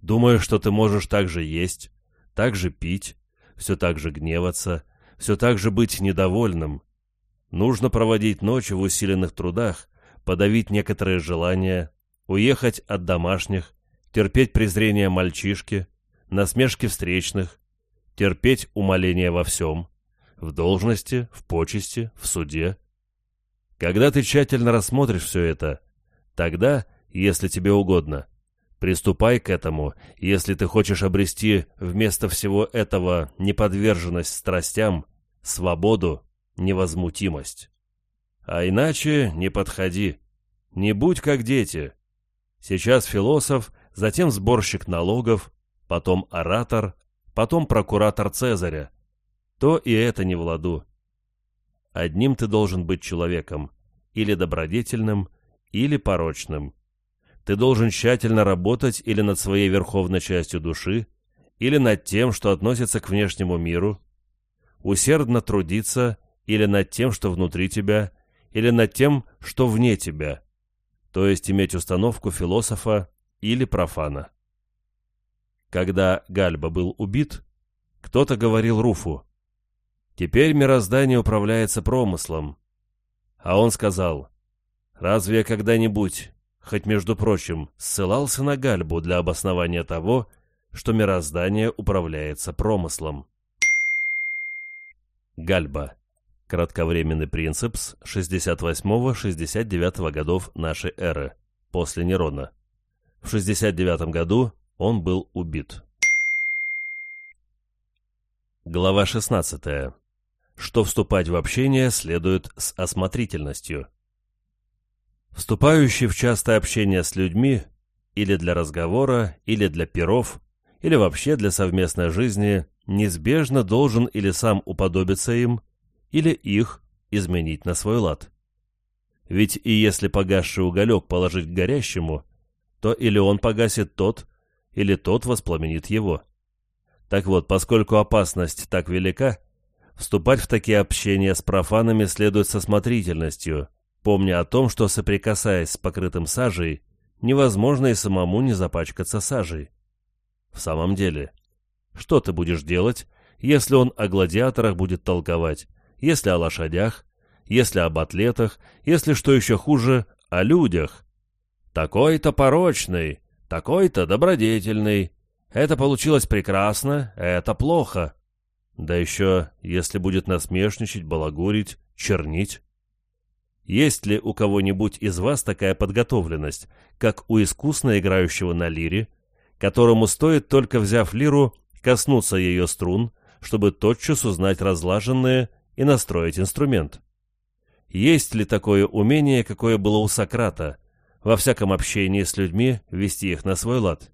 Думаешь, что ты можешь так же есть, так же пить, все так же гневаться, все так же быть недовольным? Нужно проводить ночи в усиленных трудах, подавить некоторые желания, уехать от домашних, терпеть презрение мальчишки, насмешки встречных, терпеть умоления во всем, в должности, в почести, в суде, когда ты тщательно рассмотришь все это, тогда, если тебе угодно, приступай к этому, если ты хочешь обрести вместо всего этого неподверженность страстям, свободу, невозмутимость. А иначе не подходи, не будь как дети. Сейчас философ, затем сборщик налогов, потом оратор, потом прокуратор Цезаря. То и это не в ладу. Одним ты должен быть человеком, или добродетельным, или порочным. Ты должен тщательно работать или над своей верховной частью души, или над тем, что относится к внешнему миру, усердно трудиться или над тем, что внутри тебя, или над тем, что вне тебя, то есть иметь установку философа или профана. Когда Гальба был убит, кто-то говорил Руфу, «Теперь мироздание управляется промыслом». А он сказал, «Разве я когда-нибудь, хоть между прочим, ссылался на Гальбу для обоснования того, что мироздание управляется промыслом?» Гальба. Кратковременный принцип с 68-69 годов нашей эры, после Нерона. В 69 году он был убит. Глава 16. Что вступать в общение следует с осмотрительностью. Вступающий в частое общение с людьми или для разговора, или для перов, или вообще для совместной жизни неизбежно должен или сам уподобиться им, или их изменить на свой лад. Ведь и если погасший уголек положить к горящему, то или он погасит тот, или тот воспламенит его. Так вот, поскольку опасность так велика, вступать в такие общения с профанами следует со смотрительностью, помня о том, что, соприкасаясь с покрытым сажей, невозможно и самому не запачкаться сажей. В самом деле, что ты будешь делать, если он о гладиаторах будет толковать, если о лошадях, если об атлетах, если, что еще хуже, о людях? Такой-то порочный, такой-то добродетельный. Это получилось прекрасно, это плохо. Да еще, если будет насмешничать, балагурить, чернить. Есть ли у кого-нибудь из вас такая подготовленность, как у искусно играющего на лире, которому стоит только взяв лиру, коснуться ее струн, чтобы тотчас узнать разлаженные и настроить инструмент. Есть ли такое умение, какое было у Сократа, во всяком общении с людьми вести их на свой лад?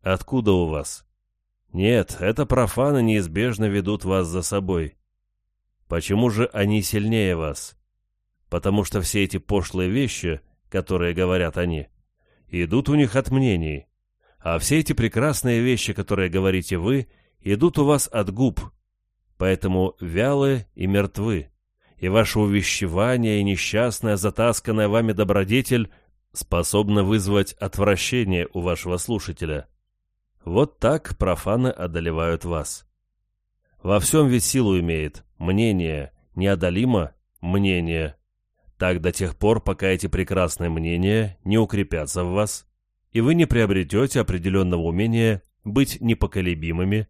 Откуда у вас? Нет, это профаны неизбежно ведут вас за собой. Почему же они сильнее вас? Потому что все эти пошлые вещи, которые говорят они, идут у них от мнений, а все эти прекрасные вещи, которые говорите вы, идут у вас от губ. Поэтому вялы и мертвы, и ваше увещевание и несчастная, затасканная вами добродетель способна вызвать отвращение у вашего слушателя. Вот так профаны одолевают вас. Во всем ведь силу имеет мнение, неодолимо мнение. Так до тех пор, пока эти прекрасные мнения не укрепятся в вас, и вы не приобретете определенного умения быть непоколебимыми,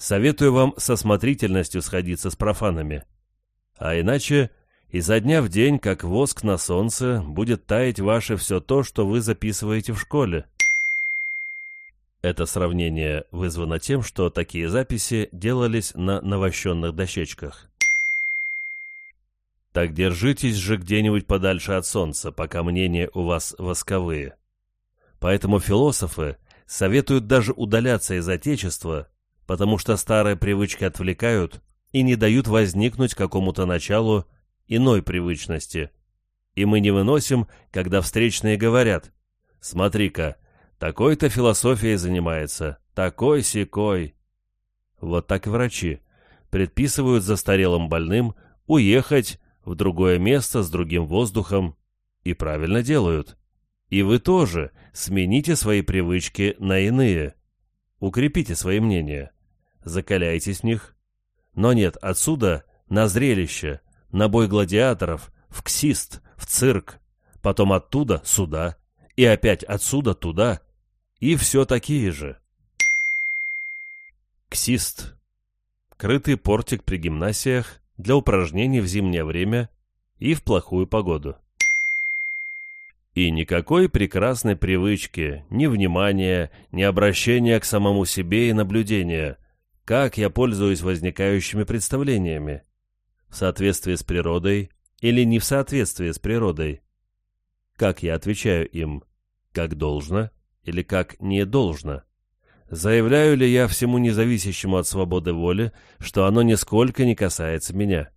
советую вам со смотрительностью сходиться с профанами. А иначе изо дня в день, как воск на солнце, будет таять ваше все то, что вы записываете в школе. Это сравнение вызвано тем, что такие записи делались на навощенных дощечках. Так держитесь же где-нибудь подальше от солнца, пока мнения у вас восковые. Поэтому философы советуют даже удаляться из Отечества, потому что старые привычки отвлекают и не дают возникнуть какому-то началу иной привычности. И мы не выносим, когда встречные говорят «Смотри-ка, такой-то философией занимается, такой-сякой». Вот так врачи предписывают застарелым больным уехать в другое место с другим воздухом и правильно делают. И вы тоже смените свои привычки на иные. Укрепите свои мнения. Закаляйтесь в них. Но нет, отсюда на зрелище, на бой гладиаторов, в ксист, в цирк, потом оттуда сюда, и опять отсюда туда, и все такие же. Ксист. Крытый портик при гимнасиях для упражнений в зимнее время и в плохую погоду. И никакой прекрасной привычки, ни внимания, ни обращения к самому себе и наблюдения, как я пользуюсь возникающими представлениями, в соответствии с природой или не в соответствии с природой, как я отвечаю им, как должно или как не должно. Заявляю ли я всему независящему от свободы воли, что оно нисколько не касается меня?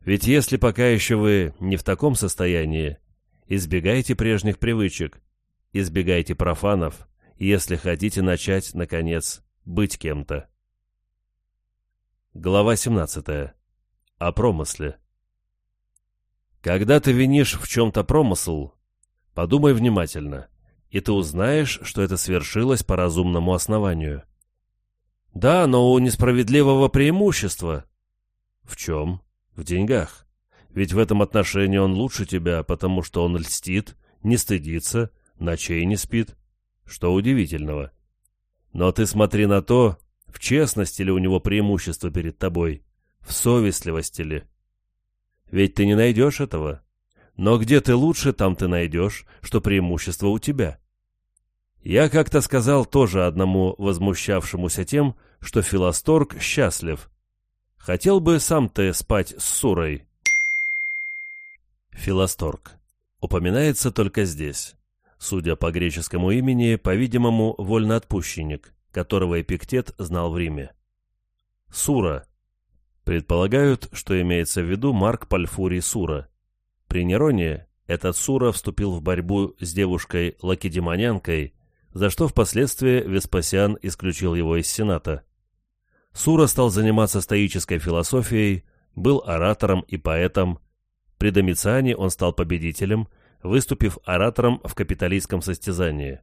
Ведь если пока еще вы не в таком состоянии, Избегайте прежних привычек, избегайте профанов, если хотите начать, наконец, быть кем-то. Глава 17. О промысле. Когда ты винишь в чем-то промысл, подумай внимательно, и ты узнаешь, что это свершилось по разумному основанию. Да, но у несправедливого преимущества. В чем? В деньгах. Ведь в этом отношении он лучше тебя, потому что он льстит, не стыдится, ночей не спит. Что удивительного. Но ты смотри на то, в честности ли у него преимущество перед тобой, в совестливости ли. Ведь ты не найдешь этого. Но где ты лучше, там ты найдешь, что преимущество у тебя. Я как-то сказал тоже одному возмущавшемуся тем, что Филосторг счастлив. Хотел бы сам ты спать с Сурой. Филосторг. Упоминается только здесь. Судя по греческому имени, по-видимому, вольноотпущенник, которого Эпиктет знал в Риме. Сура. Предполагают, что имеется в виду Марк Пальфурий Сура. При Нероне этот Сура вступил в борьбу с девушкой-лакедемонянкой, за что впоследствии Веспасиан исключил его из Сената. Сура стал заниматься стоической философией, был оратором и поэтом. При Домициане он стал победителем, выступив оратором в капиталистском состязании.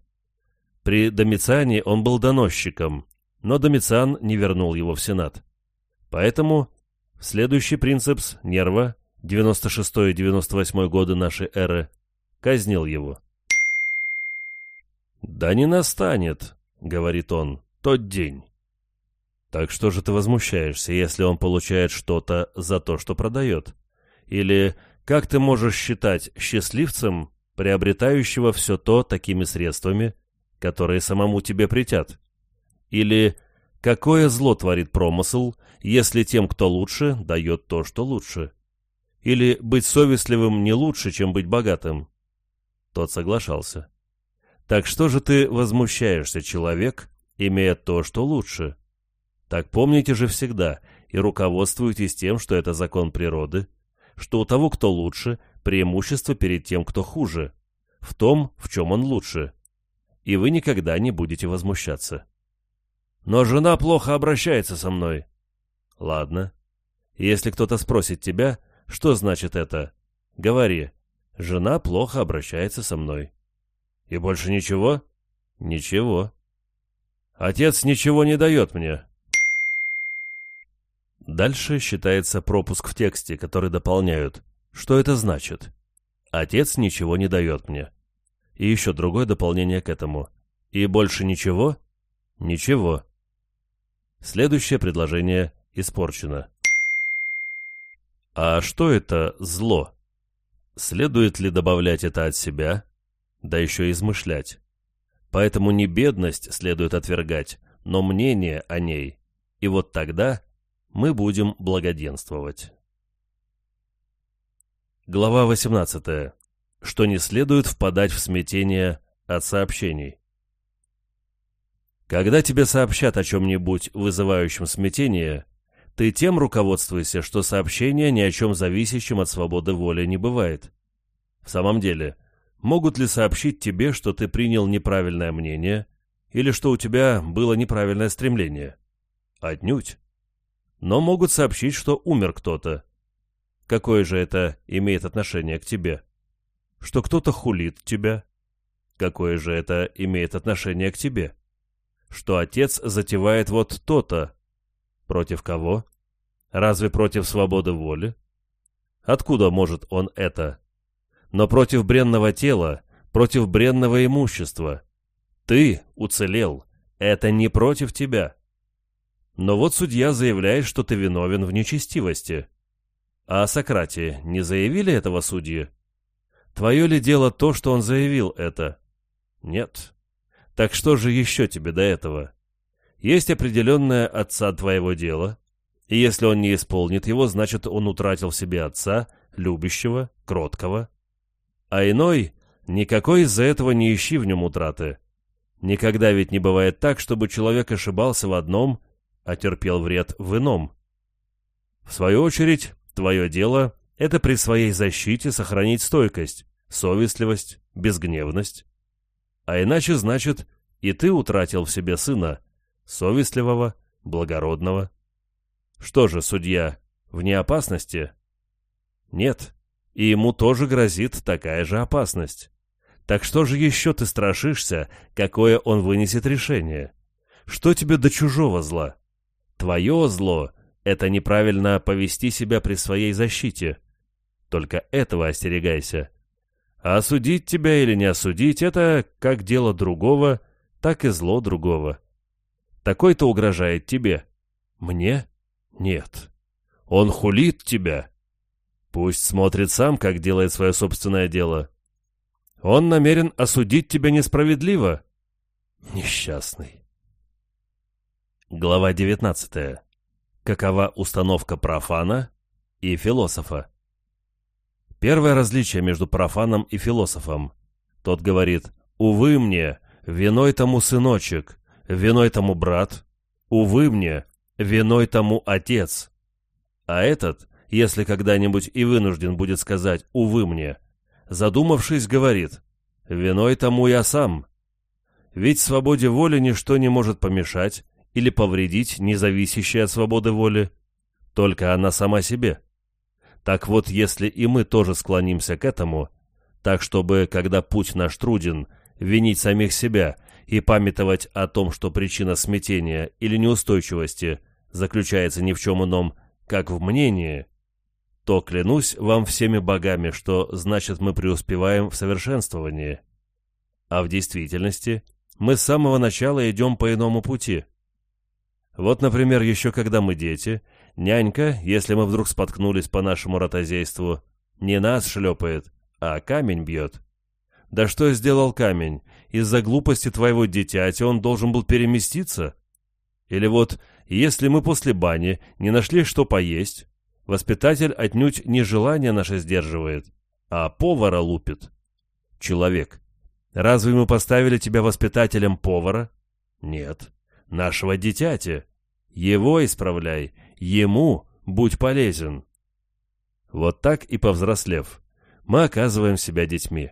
При Домициане он был доносчиком, но Домициан не вернул его в Сенат. Поэтому следующий принципс Нерва, 96-98 годы нашей эры, казнил его. «Да не настанет», — говорит он, — «тот день». Так что же ты возмущаешься, если он получает что-то за то, что продает? Или как ты можешь считать счастливцем, приобретающего все то такими средствами, которые самому тебе притят? Или какое зло творит промысл, если тем, кто лучше, дает то, что лучше? Или быть совестливым не лучше, чем быть богатым? Тот соглашался. Так что же ты возмущаешься, человек, имея то, что лучше? Так помните же всегда и руководствуйтесь тем, что это закон природы, что у того, кто лучше, преимущество перед тем, кто хуже, в том, в чем он лучше, и вы никогда не будете возмущаться. Но жена плохо обращается со мной. Ладно. Если кто-то спросит тебя, что значит это, говори, жена плохо обращается со мной. И больше ничего? Ничего. Отец ничего не дает мне. Дальше считается пропуск в тексте, который дополняют. Что это значит? Отец ничего не дает мне. И еще другое дополнение к этому. И больше ничего? Ничего. Следующее предложение испорчено. А что это зло? Следует ли добавлять это от себя? Да еще и измышлять. Поэтому не бедность следует отвергать, но мнение о ней. И вот тогда мы будем благоденствовать. Глава 18. Что не следует впадать в смятение от сообщений. Когда тебе сообщат о чем-нибудь, вызывающем смятение, ты тем руководствуйся, что сообщение ни о чем зависящем от свободы воли не бывает. В самом деле, могут ли сообщить тебе, что ты принял неправильное мнение, или что у тебя было неправильное стремление? Отнюдь но могут сообщить, что умер кто-то. Какое же это имеет отношение к тебе? Что кто-то хулит тебя? Какое же это имеет отношение к тебе? Что отец затевает вот то-то? Против кого? Разве против свободы воли? Откуда может он это? Но против бренного тела, против бренного имущества. Ты уцелел. Это не против тебя. Но вот судья заявляет, что ты виновен в нечестивости. А о Сократе не заявили этого судьи? Твое ли дело то, что он заявил это? Нет. Так что же еще тебе до этого? Есть определенное отца твоего дела, и если он не исполнит его, значит, он утратил в себе отца, любящего, кроткого. А иной, никакой из-за этого не ищи в нем утраты. Никогда ведь не бывает так, чтобы человек ошибался в одном а терпел вред в ином. В свою очередь, твое дело — это при своей защите сохранить стойкость, совестливость, безгневность. А иначе, значит, и ты утратил в себе сына, совестливого, благородного. Что же, судья, вне опасности? Нет, и ему тоже грозит такая же опасность. Так что же еще ты страшишься, какое он вынесет решение? Что тебе до чужого зла? Твое зло — это неправильно повести себя при своей защите. Только этого остерегайся. А осудить тебя или не осудить — это как дело другого, так и зло другого. Такой-то угрожает тебе. Мне? Нет. Он хулит тебя. Пусть смотрит сам, как делает свое собственное дело. Он намерен осудить тебя несправедливо. Несчастный. Глава 19. Какова установка профана и философа? Первое различие между профаном и философом. Тот говорит «Увы мне, виной тому сыночек, виной тому брат, увы мне, виной тому отец». А этот, если когда-нибудь и вынужден будет сказать «увы мне», задумавшись, говорит «виной тому я сам». Ведь свободе воли ничто не может помешать или повредить независящей от свободы воли, только она сама себе. Так вот, если и мы тоже склонимся к этому, так чтобы, когда путь наш труден, винить самих себя и памятовать о том, что причина смятения или неустойчивости заключается ни в чем ином, как в мнении, то клянусь вам всеми богами, что значит мы преуспеваем в совершенствовании. А в действительности мы с самого начала идем по иному пути. Вот, например, еще когда мы дети, нянька, если мы вдруг споткнулись по нашему ротозейству, не нас шлепает, а камень бьет. Да что сделал камень? Из-за глупости твоего дитяти он должен был переместиться? Или вот, если мы после бани не нашли, что поесть, воспитатель отнюдь не желание наше сдерживает, а повара лупит. Человек, разве мы поставили тебя воспитателем повара? Нет нашего дитяти. Его исправляй, ему будь полезен. Вот так и повзрослев, мы оказываем себя детьми.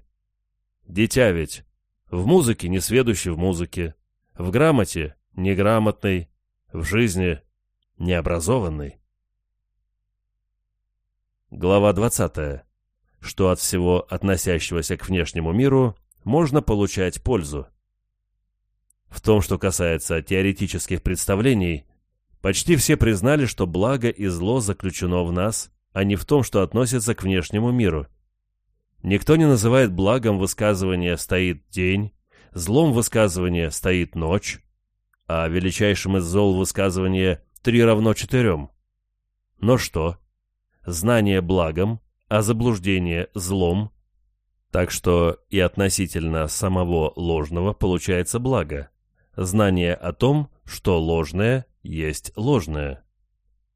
Дитя ведь в музыке не сведущий в музыке, в грамоте неграмотный, в жизни необразованный. Глава 20. Что от всего относящегося к внешнему миру можно получать пользу. В том, что касается теоретических представлений, почти все признали, что благо и зло заключено в нас, а не в том, что относится к внешнему миру. Никто не называет благом высказывания «стоит день», злом высказывания «стоит ночь», а величайшим из зол высказывания «три равно четырем». Но что? Знание благом, а заблуждение злом. Так что и относительно самого ложного получается благо знание о том, что ложное есть ложное.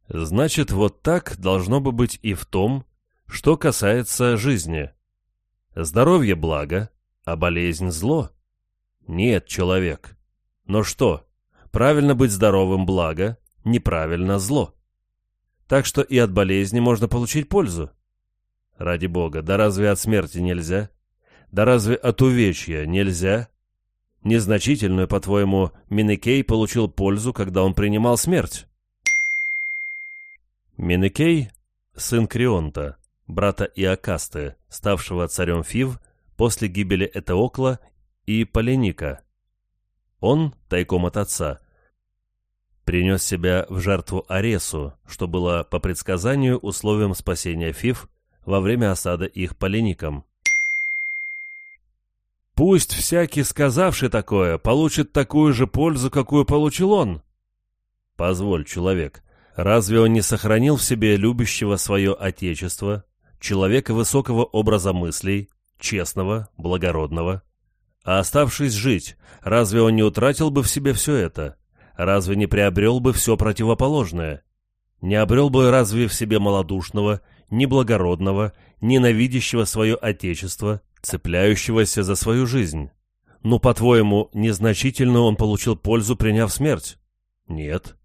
Значит, вот так должно бы быть и в том, что касается жизни. Здоровье – благо, а болезнь – зло. Нет, человек. Но что? Правильно быть здоровым – благо, неправильно – зло. Так что и от болезни можно получить пользу. Ради бога, да разве от смерти нельзя? Да разве от увечья нельзя? Незначительную, по-твоему, Минекей получил пользу, когда он принимал смерть? Минекей – сын Крионта, брата Иокасты, ставшего царем Фив после гибели Этеокла и Поленика. Он, тайком от отца, принес себя в жертву Аресу, что было по предсказанию условием спасения Фив во время осады их Полеником. Пусть всякий, сказавший такое, получит такую же пользу, какую получил он. Позволь, человек, разве он не сохранил в себе любящего свое отечество, человека высокого образа мыслей, честного, благородного? А оставшись жить, разве он не утратил бы в себе все это? Разве не приобрел бы все противоположное? Не обрел бы разве в себе малодушного, неблагородного, ненавидящего свое отечество, цепляющегося за свою жизнь. Ну, по-твоему, незначительную он получил пользу, приняв смерть? Нет.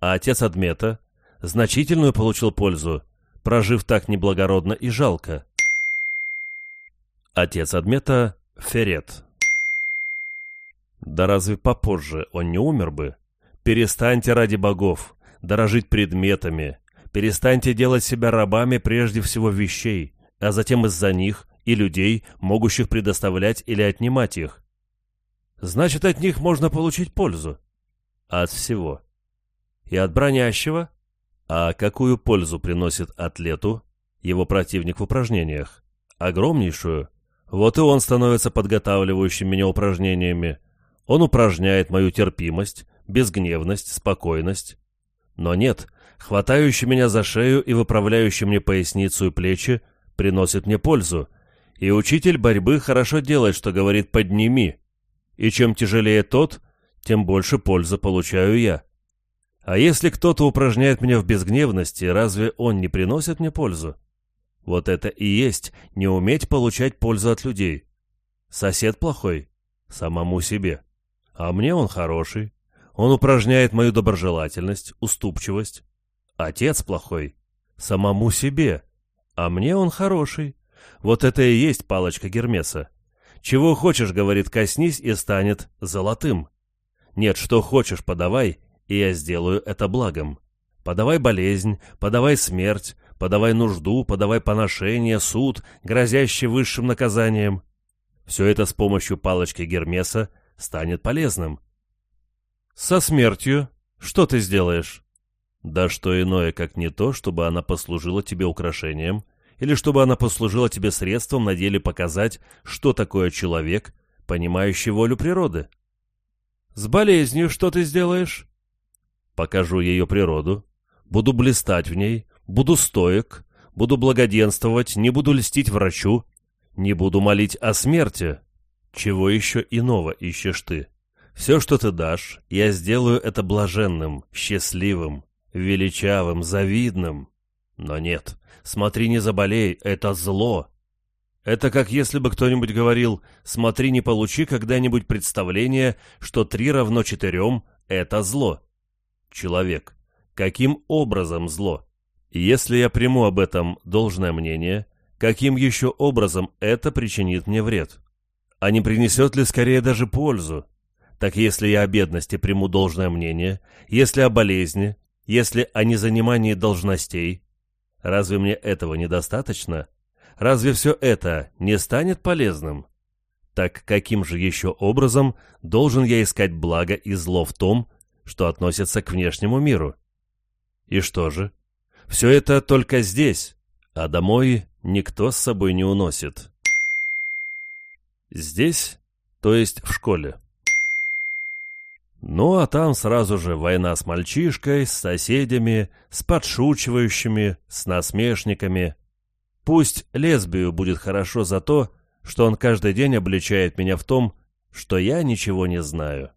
А отец Адмета значительную получил пользу, прожив так неблагородно и жалко. Отец Адмета — Ферет. Да разве попозже он не умер бы? Перестаньте ради богов дорожить предметами, перестаньте делать себя рабами прежде всего вещей, а затем из-за них и людей, могущих предоставлять или отнимать их. Значит, от них можно получить пользу. От всего. И от бронящего? А какую пользу приносит атлету его противник в упражнениях? Огромнейшую. Вот и он становится подготавливающим меня упражнениями. Он упражняет мою терпимость, безгневность, спокойность. Но нет, хватающий меня за шею и выправляющий мне поясницу и плечи приносит мне пользу. И учитель борьбы хорошо делает, что говорит «подними». И чем тяжелее тот, тем больше пользы получаю я. А если кто-то упражняет меня в безгневности, разве он не приносит мне пользу? Вот это и есть не уметь получать пользу от людей. Сосед плохой? Самому себе. А мне он хороший. Он упражняет мою доброжелательность, уступчивость. Отец плохой? Самому себе. А мне он хороший. Вот это и есть палочка Гермеса. Чего хочешь, говорит, коснись и станет золотым. Нет, что хочешь, подавай, и я сделаю это благом. Подавай болезнь, подавай смерть, подавай нужду, подавай поношение, суд, грозящий высшим наказанием. Все это с помощью палочки Гермеса станет полезным. Со смертью что ты сделаешь? Да что иное, как не то, чтобы она послужила тебе украшением, или чтобы она послужила тебе средством на деле показать, что такое человек, понимающий волю природы. С болезнью что ты сделаешь? Покажу ее природу, буду блистать в ней, буду стоек, буду благоденствовать, не буду льстить врачу, не буду молить о смерти. Чего еще иного ищешь ты? Все, что ты дашь, я сделаю это блаженным, счастливым, величавым, завидным. Но нет, смотри, не заболей, это зло. Это как если бы кто-нибудь говорил, смотри, не получи когда-нибудь представление, что три равно четырем — это зло. Человек, каким образом зло? Если я приму об этом должное мнение, каким еще образом это причинит мне вред? А не принесет ли скорее даже пользу? Так если я о бедности приму должное мнение, если о болезни, если о незанимании должностей, разве мне этого недостаточно? Разве все это не станет полезным? Так каким же еще образом должен я искать благо и зло в том, что относится к внешнему миру? И что же? Все это только здесь, а домой никто с собой не уносит. Здесь, то есть в школе. Ну, а там сразу же война с мальчишкой, с соседями, с подшучивающими, с насмешниками. Пусть лесбию будет хорошо за то, что он каждый день обличает меня в том, что я ничего не знаю.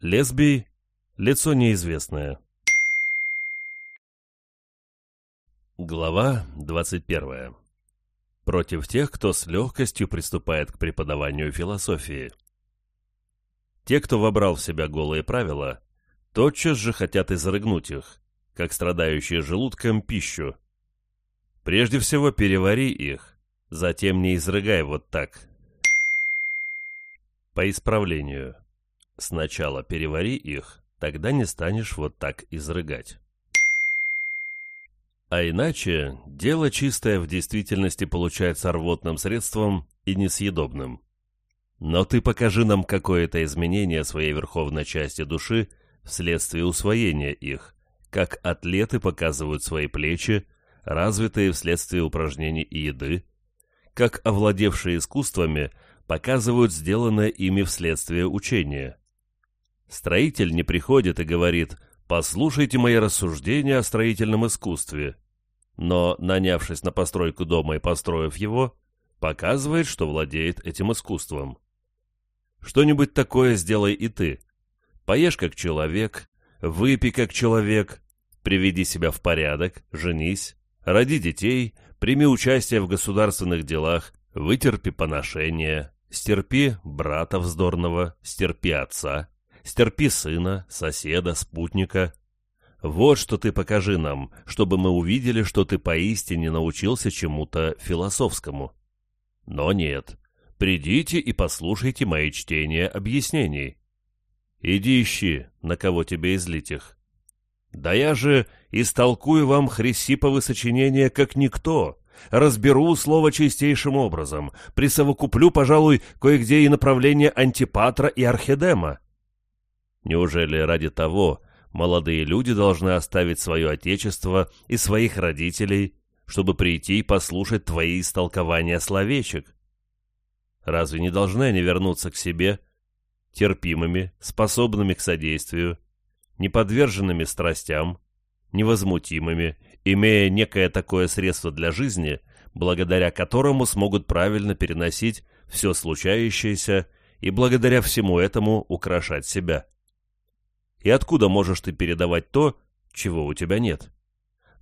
Лесбий — лицо неизвестное. Глава 21. Против тех, кто с легкостью приступает к преподаванию философии. Те, кто вобрал в себя голые правила, тотчас же хотят изрыгнуть их, как страдающие желудком пищу. Прежде всего перевари их, затем не изрыгай вот так. По исправлению. Сначала перевари их, тогда не станешь вот так изрыгать. А иначе дело чистое в действительности получается рвотным средством и несъедобным. Но ты покажи нам какое-то изменение своей верховной части души вследствие усвоения их, как атлеты показывают свои плечи, развитые вследствие упражнений и еды, как овладевшие искусствами показывают сделанное ими вследствие учения. Строитель не приходит и говорит «послушайте мои рассуждения о строительном искусстве», но, нанявшись на постройку дома и построив его, показывает, что владеет этим искусством. Что-нибудь такое сделай и ты. Поешь как человек, выпей как человек, приведи себя в порядок, женись, роди детей, прими участие в государственных делах, вытерпи поношение, стерпи брата вздорного, стерпи отца, стерпи сына, соседа, спутника. Вот что ты покажи нам, чтобы мы увидели, что ты поистине научился чему-то философскому. Но нет, Придите и послушайте мои чтения объяснений. Иди ищи, на кого тебе излить их. Да я же истолкую вам Хрисиповы сочинения как никто, разберу слово чистейшим образом, присовокуплю, пожалуй, кое-где и направление Антипатра и Архидема. Неужели ради того молодые люди должны оставить свое отечество и своих родителей, чтобы прийти и послушать твои истолкования словечек? Разве не должны они вернуться к себе, терпимыми, способными к содействию, неподверженными страстям, невозмутимыми, имея некое такое средство для жизни, благодаря которому смогут правильно переносить все случающееся и благодаря всему этому украшать себя. И откуда можешь ты передавать то, чего у тебя нет?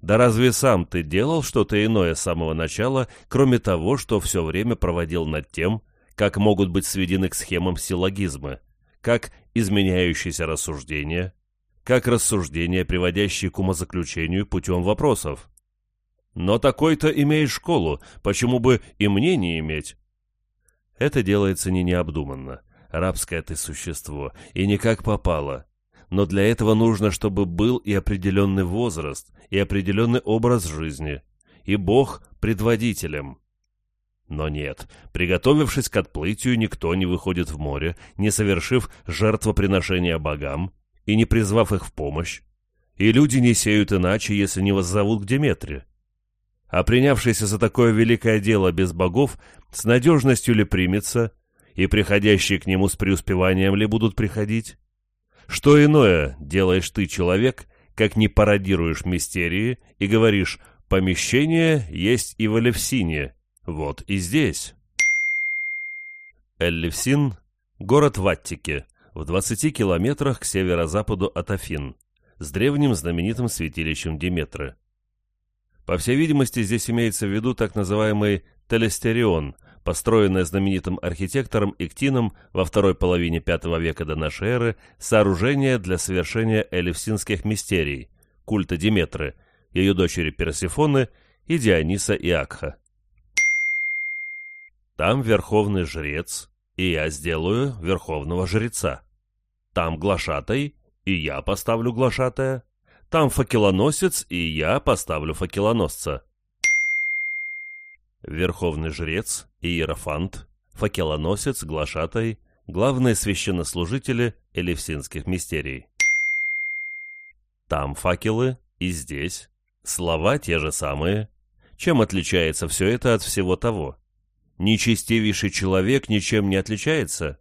Да разве сам ты делал что-то иное с самого начала, кроме того, что все время проводил над тем, как могут быть сведены к схемам силлогизмы, как изменяющиеся рассуждения, как рассуждения, приводящие к умозаключению путем вопросов. Но такой-то имеешь школу, почему бы и мне не иметь? Это делается не необдуманно. Рабское ты существо, и никак попало. Но для этого нужно, чтобы был и определенный возраст, и определенный образ жизни, и Бог предводителем. Но нет, приготовившись к отплытию, никто не выходит в море, не совершив жертвоприношения богам и не призвав их в помощь. И люди не сеют иначе, если не воззовут к Деметре. А принявшийся за такое великое дело без богов с надежностью ли примется, и приходящие к нему с преуспеванием ли будут приходить? Что иное делаешь ты, человек, как не пародируешь мистерии и говоришь «помещение есть и в Алевсине», вот и здесь. Эллевсин – город в Аттике, в 20 километрах к северо-западу от Афин, с древним знаменитым святилищем Диметры. По всей видимости, здесь имеется в виду так называемый Телестерион, построенное знаменитым архитектором Иктином во второй половине V века до эры сооружение для совершения элевсинских мистерий, культа Диметры, ее дочери Персифоны и Диониса и Акха. Там верховный жрец, и я сделаю верховного жреца. Там глашатай, и я поставлю глашатая. Там факелоносец, и я поставлю факелоносца. Верховный жрец, иерофант, факелоносец, глашатай, главные священнослужители элевсинских мистерий. Там факелы, и здесь. Слова те же самые. Чем отличается все это от всего того? Нечестивейший человек ничем не отличается.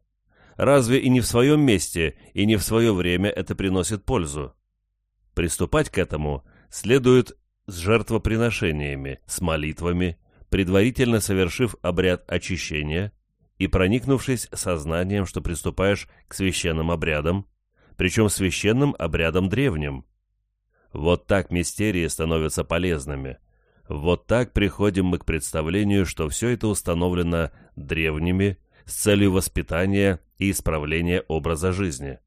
Разве и не в своем месте, и не в свое время это приносит пользу? Приступать к этому следует с жертвоприношениями, с молитвами, предварительно совершив обряд очищения и проникнувшись сознанием, что приступаешь к священным обрядам, причем священным обрядам древним. Вот так мистерии становятся полезными, вот так приходим мы к представлению, что все это установлено древними с целью воспитания и исправления образа жизни.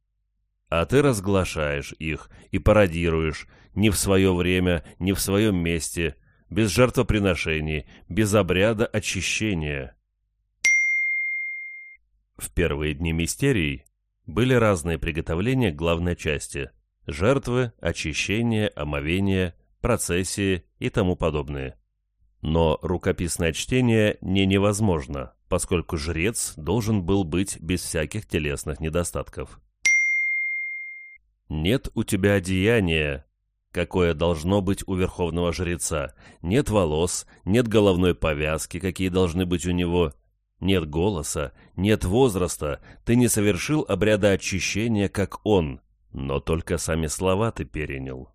А ты разглашаешь их и пародируешь не в свое время, не в своем месте, без жертвоприношений, без обряда очищения. В первые дни мистерий были разные приготовления к главной части – жертвы, очищения, омовения, процессии и тому подобное. Но рукописное чтение не невозможно, поскольку жрец должен был быть без всяких телесных недостатков. Нет у тебя одеяния, какое должно быть у верховного жреца, нет волос, нет головной повязки, какие должны быть у него, нет голоса, нет возраста, ты не совершил обряда очищения, как он, но только сами слова ты перенял.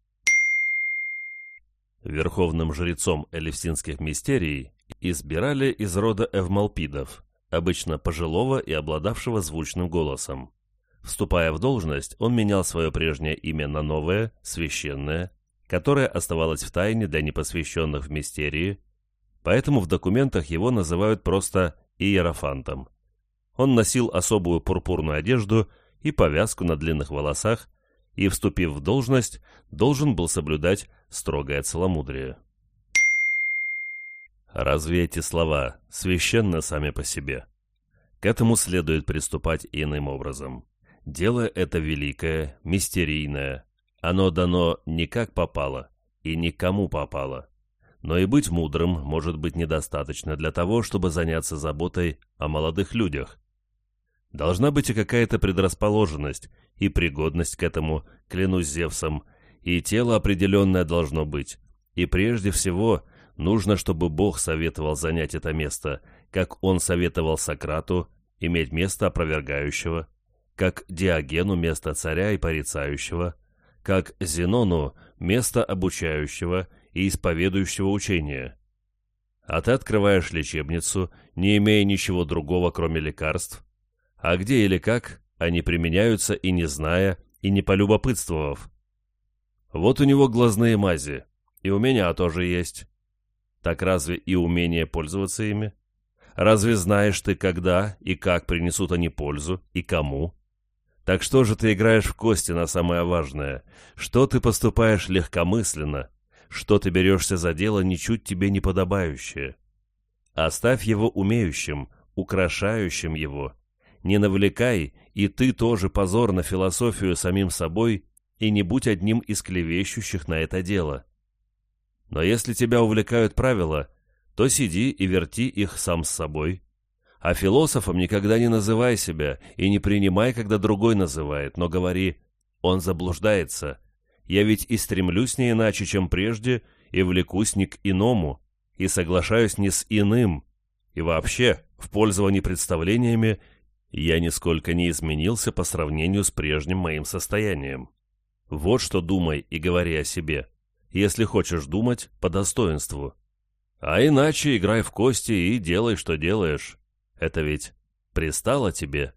Верховным жрецом элевсинских мистерий избирали из рода эвмалпидов, обычно пожилого и обладавшего звучным голосом. Вступая в должность, он менял свое прежнее имя на новое, священное, которое оставалось в тайне для непосвященных в мистерии, поэтому в документах его называют просто иерофантом. Он носил особую пурпурную одежду и повязку на длинных волосах, и, вступив в должность, должен был соблюдать строгое целомудрие. Разве эти слова священны сами по себе? К этому следует приступать иным образом. Дело это великое, мистерийное. Оно дано не как попало и никому попало. Но и быть мудрым может быть недостаточно для того, чтобы заняться заботой о молодых людях. Должна быть и какая-то предрасположенность, и пригодность к этому, клянусь Зевсом, и тело определенное должно быть. И прежде всего нужно, чтобы Бог советовал занять это место, как он советовал Сократу иметь место опровергающего, как Диогену место царя и порицающего, как Зенону место обучающего и исповедующего учения. А ты открываешь лечебницу, не имея ничего другого, кроме лекарств, а где или как они применяются и не зная, и не полюбопытствовав. Вот у него глазные мази, и у меня тоже есть. Так разве и умение пользоваться ими? Разве знаешь ты, когда и как принесут они пользу, и кому? Так что же ты играешь в кости на самое важное? Что ты поступаешь легкомысленно? Что ты берешься за дело ничуть тебе не подобающее? Оставь его умеющим, украшающим его. Не навлекай, и ты тоже позор на философию самим собой, и не будь одним из клевещущих на это дело. Но если тебя увлекают правила, то сиди и верти их сам с собой, а философом никогда не называй себя и не принимай, когда другой называет, но говори «он заблуждается». Я ведь и стремлюсь не иначе, чем прежде, и влекусь не к иному, и соглашаюсь не с иным. И вообще, в пользовании представлениями я нисколько не изменился по сравнению с прежним моим состоянием. Вот что думай и говори о себе, если хочешь думать по достоинству. А иначе играй в кости и делай, что делаешь. Это ведь пристало тебе